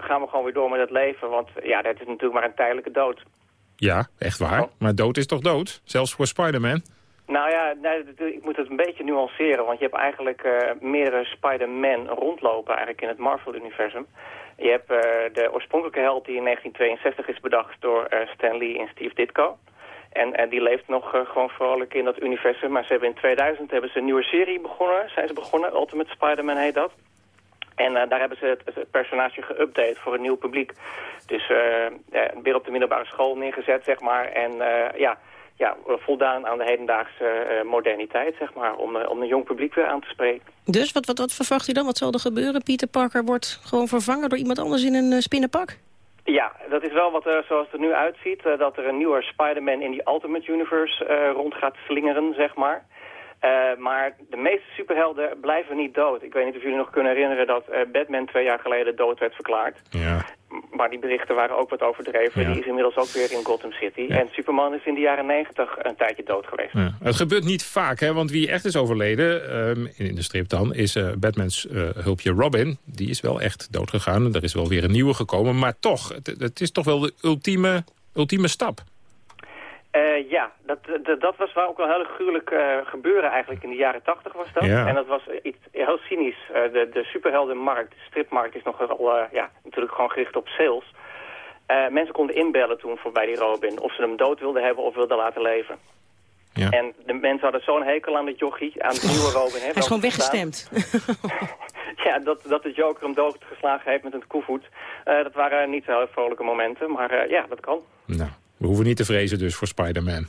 gaan we gewoon weer door met het leven. Want ja, dat is natuurlijk maar een tijdelijke dood. Ja, echt waar. Oh. Maar dood is toch dood? Zelfs voor Spider-Man? Nou ja, nee, ik moet het een beetje nuanceren. Want je hebt eigenlijk meerdere Spider-Man rondlopen eigenlijk in het Marvel-universum. Je hebt de oorspronkelijke held die in 1962 is bedacht door Stan Lee en Steve Ditko... En, en die leeft nog uh, gewoon vrolijk in dat universum. Maar ze hebben in 2000 hebben ze een nieuwe serie begonnen. Zijn ze begonnen, Ultimate Spider-Man heet dat. En uh, daar hebben ze het, personage geüpdate voor een nieuw publiek. Dus uh, ja, weer op de middelbare school neergezet, zeg maar. En ja, ja, voldaan aan de hedendaagse moderniteit, zeg maar. Om, om een jong publiek weer aan te spreken. Dus wat, wat, wat verwacht u dan? Wat zal er gebeuren? Peter Parker wordt gewoon vervangen door iemand anders in een spinnenpak? Ja, dat is wel wat uh, zoals het er nu uitziet. Uh, dat er een nieuwe Spider-Man in die Ultimate Universe uh, rond gaat slingeren, zeg maar. Maar de meeste superhelden blijven niet dood. Ik weet niet of jullie nog kunnen herinneren dat Batman twee jaar geleden dood werd verklaard. Ja. Maar die berichten waren ook wat overdreven. Die is inmiddels ook weer in Gotham City. En Superman is in de jaren negentig een tijdje dood geweest. Ja. Het gebeurt niet vaak, hè? want wie echt is overleden, um, in de strip dan... is uh, Batmans hulpje Robin. Die is wel echt doodgegaan. Er is wel weer een nieuwe gekomen. Maar toch, het, het is toch wel de ultieme, ultieme stap. Uh, Uh, ja, dat, dat, dat, was wel ook wel heel gruwelijk uh, gebeuren eigenlijk. In de jaren tachtig was dat. Ja. En dat was iets heel cynisch. Uh, de, de superheldenmarkt, de stripmarkt is nog wel ja, natuurlijk gewoon gericht op sales. mensen konden inbellen toen voorbij die Robin. Of ze hem dood wilden hebben of wilden laten leven. Ja. En de mensen hadden zo'n hekel aan de jochie, aan de nieuwe Robin. Hij is gewoon weggestemd. ja, dat, dat de Joker hem doodgeslagen heeft met een koevoet. dat waren niet zo heel vrolijke momenten, maar ja, dat kan. Nou. We hoeven niet te vrezen dus voor Spider-Man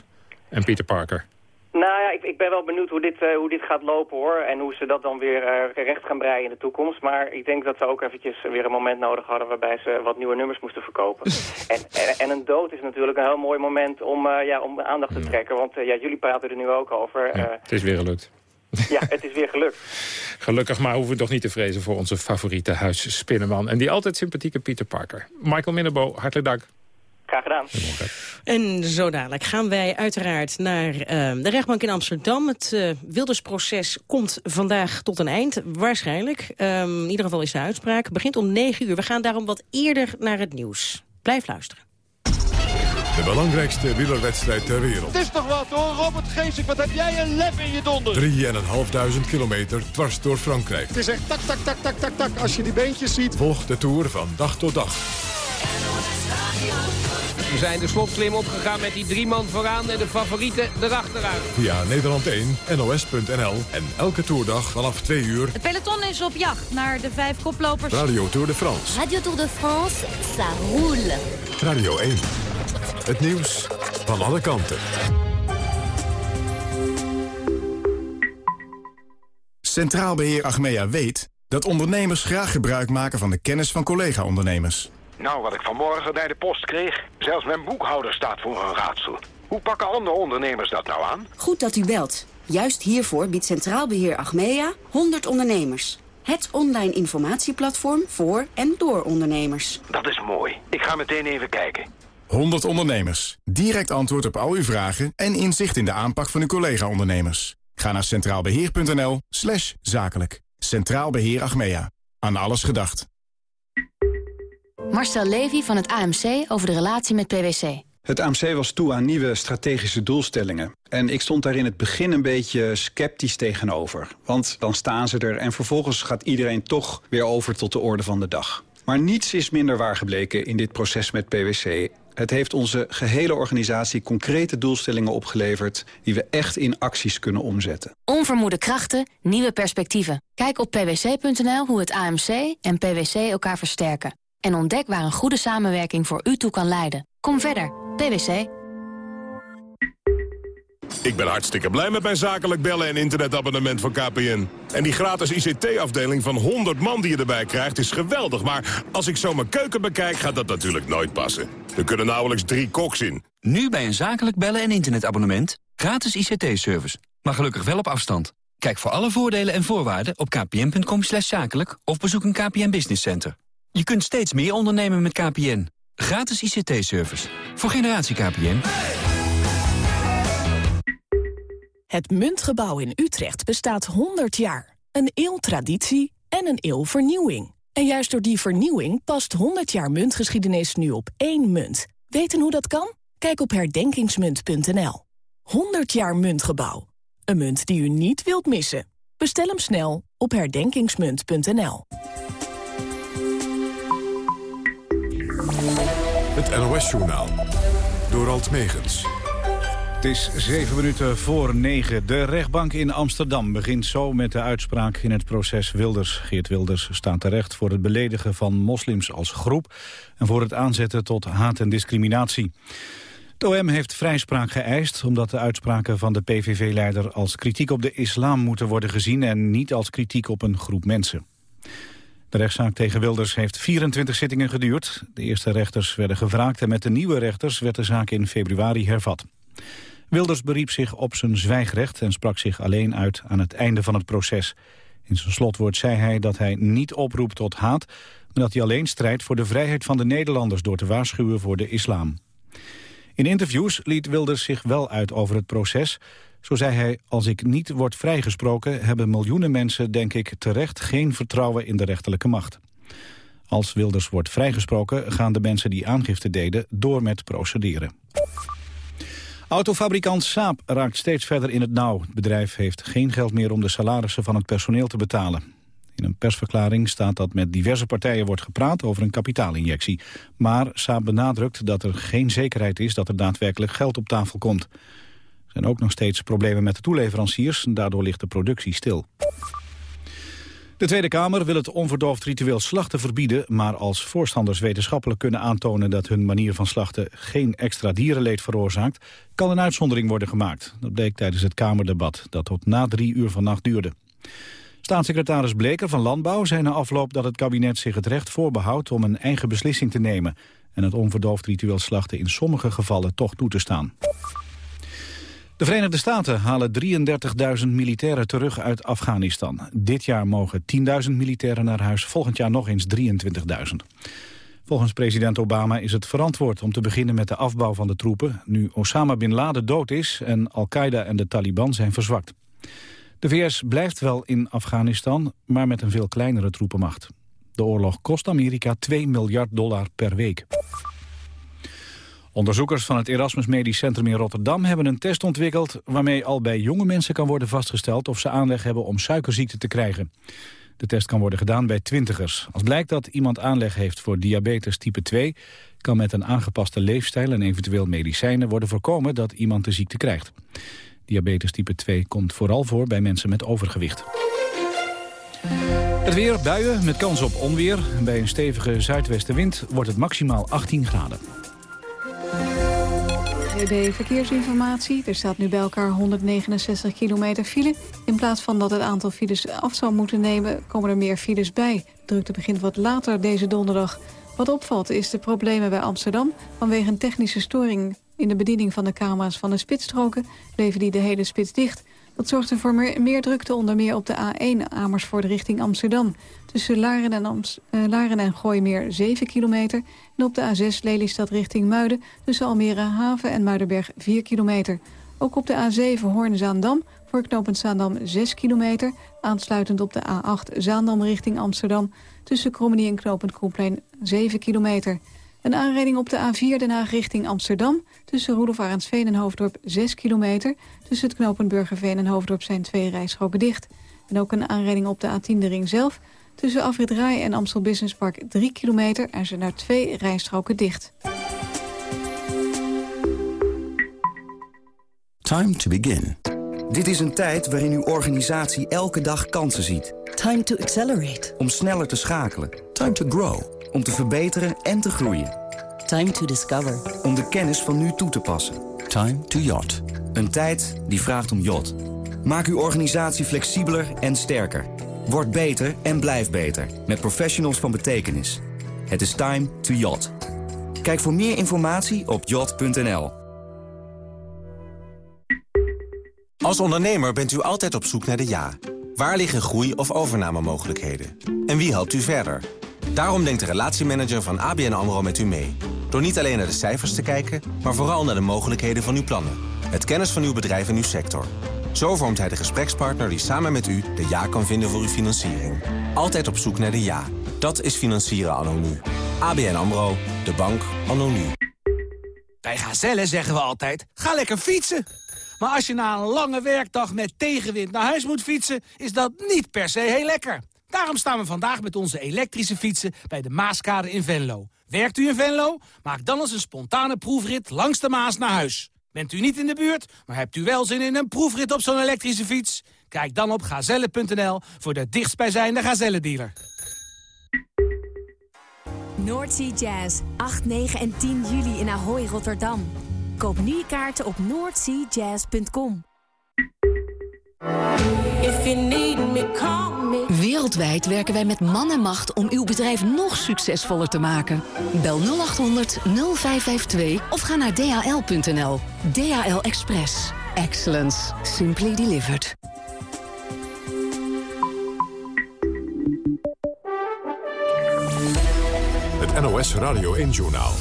en Peter Parker. Nou ja, ik, ik ben wel benieuwd hoe dit, uh, hoe dit gaat lopen hoor. En hoe ze dat dan weer uh, recht gaan breien in de toekomst. Maar ik denk dat ze ook eventjes weer een moment nodig hadden... waarbij ze wat nieuwe nummers moesten verkopen. en, en, en, een dood is natuurlijk een heel mooi moment om, uh, ja, om aandacht te trekken. Want ja, jullie praten er nu ook over. Ja, het is weer gelukt. ja, het is weer gelukt. Gelukkig maar hoeven we toch niet te vrezen voor onze favoriete huisspinnenman. En die altijd sympathieke Peter Parker. Michael Minnebo, hartelijk dank. Graag gedaan. En zo dadelijk gaan wij uiteraard naar uh, de rechtbank in Amsterdam. Het uh, Wildersproces komt vandaag tot een eind, waarschijnlijk. Um, in ieder geval is de uitspraak. begint om 9 uur. We gaan daarom wat eerder naar het nieuws. Blijf luisteren. De belangrijkste wielerwedstrijd ter wereld. Het is toch wat hoor, Robert Geesink, wat heb jij een lef in je donder. 3.500 kilometer dwars door Frankrijk. Het is echt tak, tak, tak, tak, tak, tak, als je die beentjes ziet. Volg de Tour van dag tot dag. We zijn de slotklim opgegaan met die drie man vooraan en de favorieten erachteraan. Via Nederland 1, NOS.nl en elke toerdag vanaf 2 uur. Het peloton is op jacht naar de vijf koplopers. Radio Tour de France. Radio Tour de France, ça roule. Radio 1. Het nieuws van alle kanten. Centraal Beheer Achmea weet dat ondernemers graag gebruik maken van de kennis van collega-ondernemers. Nou, wat ik vanmorgen bij de post kreeg. Zelfs mijn boekhouder staat voor een raadsel. Hoe pakken andere ondernemers dat nou aan? Goed dat u belt. Juist hiervoor biedt Centraal Beheer Achmea 100 ondernemers. Het online informatieplatform voor en door ondernemers. Dat is mooi. Ik ga meteen even kijken. 100 ondernemers. Direct antwoord op al uw vragen en inzicht in de aanpak van uw collega-ondernemers. Ga naar centraalbeheer.nl slash zakelijk. Centraal Beheer Achmea. Aan alles gedacht. Marcel Levy van het AMC over de relatie met PwC. Het AMC was toe aan nieuwe strategische doelstellingen. En ik stond daar in het begin een beetje sceptisch tegenover. Want dan staan ze er en vervolgens gaat iedereen toch weer over tot de orde van de dag. Maar niets is minder waar gebleken in dit proces met PwC. Het heeft onze gehele organisatie concrete doelstellingen opgeleverd... die we echt in acties kunnen omzetten. Onvermoede krachten, nieuwe perspectieven. Kijk op pwc.nl hoe het AMC en PwC elkaar versterken. En ontdek waar een goede samenwerking voor u toe kan leiden. Kom verder, PwC. Ik ben hartstikke blij met mijn zakelijk bellen en internetabonnement van KPN. En die gratis ICT-afdeling van 100 man die je erbij krijgt is geweldig. Maar als ik zo mijn keuken bekijk, gaat dat natuurlijk nooit passen. Er kunnen nauwelijks drie koks in. Nu bij een zakelijk bellen en internetabonnement. Gratis ICT-service. Maar gelukkig wel op afstand. Kijk voor alle voordelen en voorwaarden op kpn.com zakelijk... of bezoek een KPN Business Center. Je kunt steeds meer ondernemen met KPN. Gratis ICT-service. Voor generatie KPN. Het Muntgebouw in Utrecht bestaat 100 jaar. Een eeuw traditie en een eeuw vernieuwing. En juist door die vernieuwing past 100 jaar muntgeschiedenis nu op één munt. Weten hoe dat kan? Kijk op herdenkingsmunt.nl. 100 jaar Muntgebouw. Een munt die u niet wilt missen. Bestel hem snel op herdenkingsmunt.nl. Het NOS-journaal. Door Alt Megens. Het is zeven minuten voor negen. De rechtbank in Amsterdam begint zo met de uitspraak in het proces Wilders. Geert Wilders staat terecht voor het beledigen van moslims als groep... en voor het aanzetten tot haat en discriminatie. Het OM heeft vrijspraak geëist omdat de uitspraken van de PVV-leider... als kritiek op de islam moeten worden gezien en niet als kritiek op een groep mensen. De rechtszaak tegen Wilders heeft 24 zittingen geduurd. De eerste rechters werden gevraagd en met de nieuwe rechters werd de zaak in februari hervat. Wilders beriep zich op zijn zwijgrecht en sprak zich alleen uit aan het einde van het proces. In zijn slotwoord zei hij dat hij niet oproept tot haat, maar dat hij alleen strijdt voor de vrijheid van de Nederlanders door te waarschuwen voor de islam. In interviews liet Wilders zich wel uit over het proces. Zo zei hij, als ik niet word vrijgesproken... hebben miljoenen mensen, denk ik, terecht geen vertrouwen in de rechterlijke macht. Als Wilders wordt vrijgesproken gaan de mensen die aangifte deden door met procederen. Autofabrikant Saab raakt steeds verder in het nauw. Het bedrijf heeft geen geld meer om de salarissen van het personeel te betalen. In een persverklaring staat dat met diverse partijen wordt gepraat over een kapitaalinjectie. Maar Saab benadrukt dat er geen zekerheid is dat er daadwerkelijk geld op tafel komt. Er zijn ook nog steeds problemen met de toeleveranciers. Daardoor ligt de productie stil. De Tweede Kamer wil het onverdoofd ritueel slachten verbieden... maar als voorstanders wetenschappelijk kunnen aantonen... dat hun manier van slachten geen extra dierenleed veroorzaakt... kan een uitzondering worden gemaakt. Dat bleek tijdens het Kamerdebat, dat tot na drie uur vannacht duurde. Staatssecretaris Bleker van Landbouw zei na afloop dat het kabinet zich het recht voorbehoudt om een eigen beslissing te nemen en het onverdoofd ritueel slachten in sommige gevallen toch toe te staan. De Verenigde Staten halen 33.000 militairen terug uit Afghanistan. Dit jaar mogen 10.000 militairen naar huis, volgend jaar nog eens 23.000. Volgens president Obama is het verantwoord om te beginnen met de afbouw van de troepen... nu Osama Bin Laden dood is en Al-Qaeda en de Taliban zijn verzwakt. De VS blijft wel in Afghanistan, maar met een veel kleinere troepenmacht. De oorlog kost Amerika 2 miljard dollar per week. Onderzoekers van het Erasmus Medisch Centrum in Rotterdam hebben een test ontwikkeld waarmee al bij jonge mensen kan worden vastgesteld of ze aanleg hebben om suikerziekte te krijgen. De test kan worden gedaan bij twintigers. Als blijkt dat iemand aanleg heeft voor diabetes type 2... kan met een aangepaste leefstijl en eventueel medicijnen worden voorkomen dat iemand de ziekte krijgt. Diabetes type 2 komt vooral voor bij mensen met overgewicht. Het weer, buien met kans op onweer. Bij een stevige zuidwestenwind wordt het maximaal 18 graden. De Verkeersinformatie. Er staat nu bij elkaar 169 kilometer file. In plaats van dat het aantal files af zou moeten nemen... komen er meer files bij. Drukte begint wat later deze donderdag. Wat opvalt is de problemen bij Amsterdam... vanwege een technische storing in de bediening van de camera's van de spitsstroken bleven die de hele spits dicht. Dat zorgde voor meer, meer drukte onder meer op de A1 Amersfoort richting Amsterdam. Tussen Laren en, Ams, uh, Laren en Gooimeer 7 kilometer. En op de A6 Lelystad richting Muiden tussen Almere Haven en Muidenberg 4 kilometer. Ook op de A7 Hoorn-Zaandam voor knooppunt Zaandam 6 kilometer. Aansluitend op de A8 Zaandam richting Amsterdam. Tussen Krommenie en knooppunt Koenplein 7 kilometer. Een aanrijding op de A4 Den Haag richting Amsterdam. Tussen Roelof Arendsveen en Hoofddorp 6 kilometer. Tussen het knooppunt Burgerveen en Hoofddorp zijn twee rijstroken dicht. En ook een aanrijding op de A10 de ring zelf. Tussen Afrit Rai en Amstel Business Park 3 kilometer. Er zijn daar twee rijstroken dicht. Time to begin. Dit is een tijd waarin uw organisatie elke dag kansen ziet. Time to accelerate. Om sneller te schakelen. Time to grow. Om te verbeteren en te groeien. Time to discover. Om de kennis van nu toe te passen. Time to yacht. Een tijd die vraagt om yacht. Maak uw organisatie flexibeler en sterker. Word beter en blijf beter. Met professionals van betekenis. Het is time to yacht. Kijk voor meer informatie op yacht.nl. Als ondernemer bent u altijd op zoek naar de ja. Waar liggen groei- of overnamemogelijkheden? En wie helpt u verder? Daarom denkt de relatiemanager van ABN AMRO met u mee. Door niet alleen naar de cijfers te kijken, maar vooral naar de mogelijkheden van uw plannen. Het kennis van uw bedrijf en uw sector. Zo vormt hij de gesprekspartner die samen met u de ja kan vinden voor uw financiering. Altijd op zoek naar de ja. Dat is financieren anno. ABN AMRO, de bank anno nu. Bij Gazelle zeggen we altijd, ga lekker fietsen. Maar als je na een lange werkdag met tegenwind naar huis moet fietsen... is dat niet per se heel lekker. Daarom staan we vandaag met onze elektrische fietsen bij de Maaskade in Venlo. Werkt u in Venlo? Maak dan eens een spontane proefrit langs de Maas naar huis. Bent u niet in de buurt, maar hebt u wel zin in een proefrit op zo'n elektrische fiets? Kijk dan op gazelle.nl voor de dichtstbijzijnde Gazelle-dealer. Noordsea Jazz, 8, 9 en 10 juli in Ahoy, Rotterdam. Koop nu je kaarten op noordseajazz.com. Wereldwijd werken wij met man en macht om uw bedrijf nog succesvoller te maken. Bel 0800 0552 of ga naar dhl.nl. DHL Express. Excellence. Simply delivered. Het NOS Radio 1-journaal.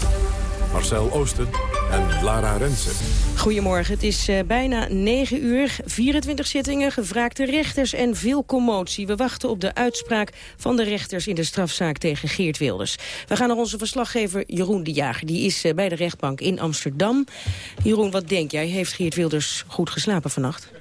Marcel Oosten en Lara Rensen. Goedemorgen, het is uh, bijna 9 uur, 24 zittingen, gevraagde rechters en veel commotie. We wachten op de uitspraak van de rechters in de strafzaak tegen Geert Wilders. We gaan naar onze verslaggever Jeroen de Jager. Die is uh, bij de rechtbank in Amsterdam. Jeroen, wat denk jij? Heeft Geert Wilders goed geslapen vannacht?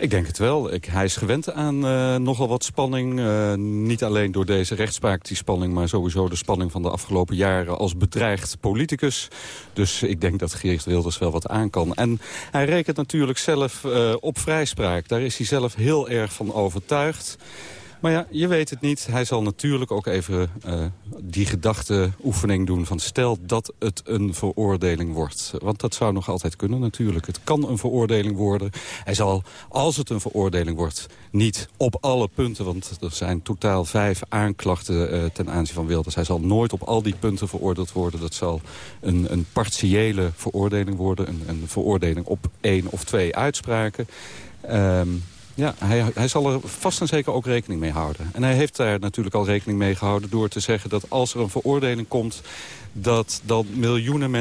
Ik denk het wel. Ik, hij is gewend aan uh, nogal wat spanning. Uh, niet alleen door deze rechtspraak die spanning... maar sowieso de spanning van de afgelopen jaren als bedreigd politicus. Dus ik denk dat Geert Wilders wel wat aan kan. En hij rekent natuurlijk zelf uh, op vrijspraak. Daar is hij zelf heel erg van overtuigd. Maar ja, je weet het niet. Hij zal natuurlijk ook even uh, die gedachteoefening doen van stel dat het een veroordeling wordt. Want dat zou nog altijd kunnen natuurlijk. Het kan een veroordeling worden. Hij zal, als het een veroordeling wordt, niet op alle punten... want er zijn totaal vijf aanklachten uh, ten aanzien van Wilders. Hij zal nooit op al die punten veroordeeld worden. Dat zal een, een partiële veroordeling worden. Een, een veroordeling op één of twee uitspraken. Um, ja, hij, hij zal er vast en zeker ook rekening mee houden. En hij heeft daar natuurlijk al rekening mee gehouden door te zeggen dat als er een veroordeling komt... dat dan miljoenen mensen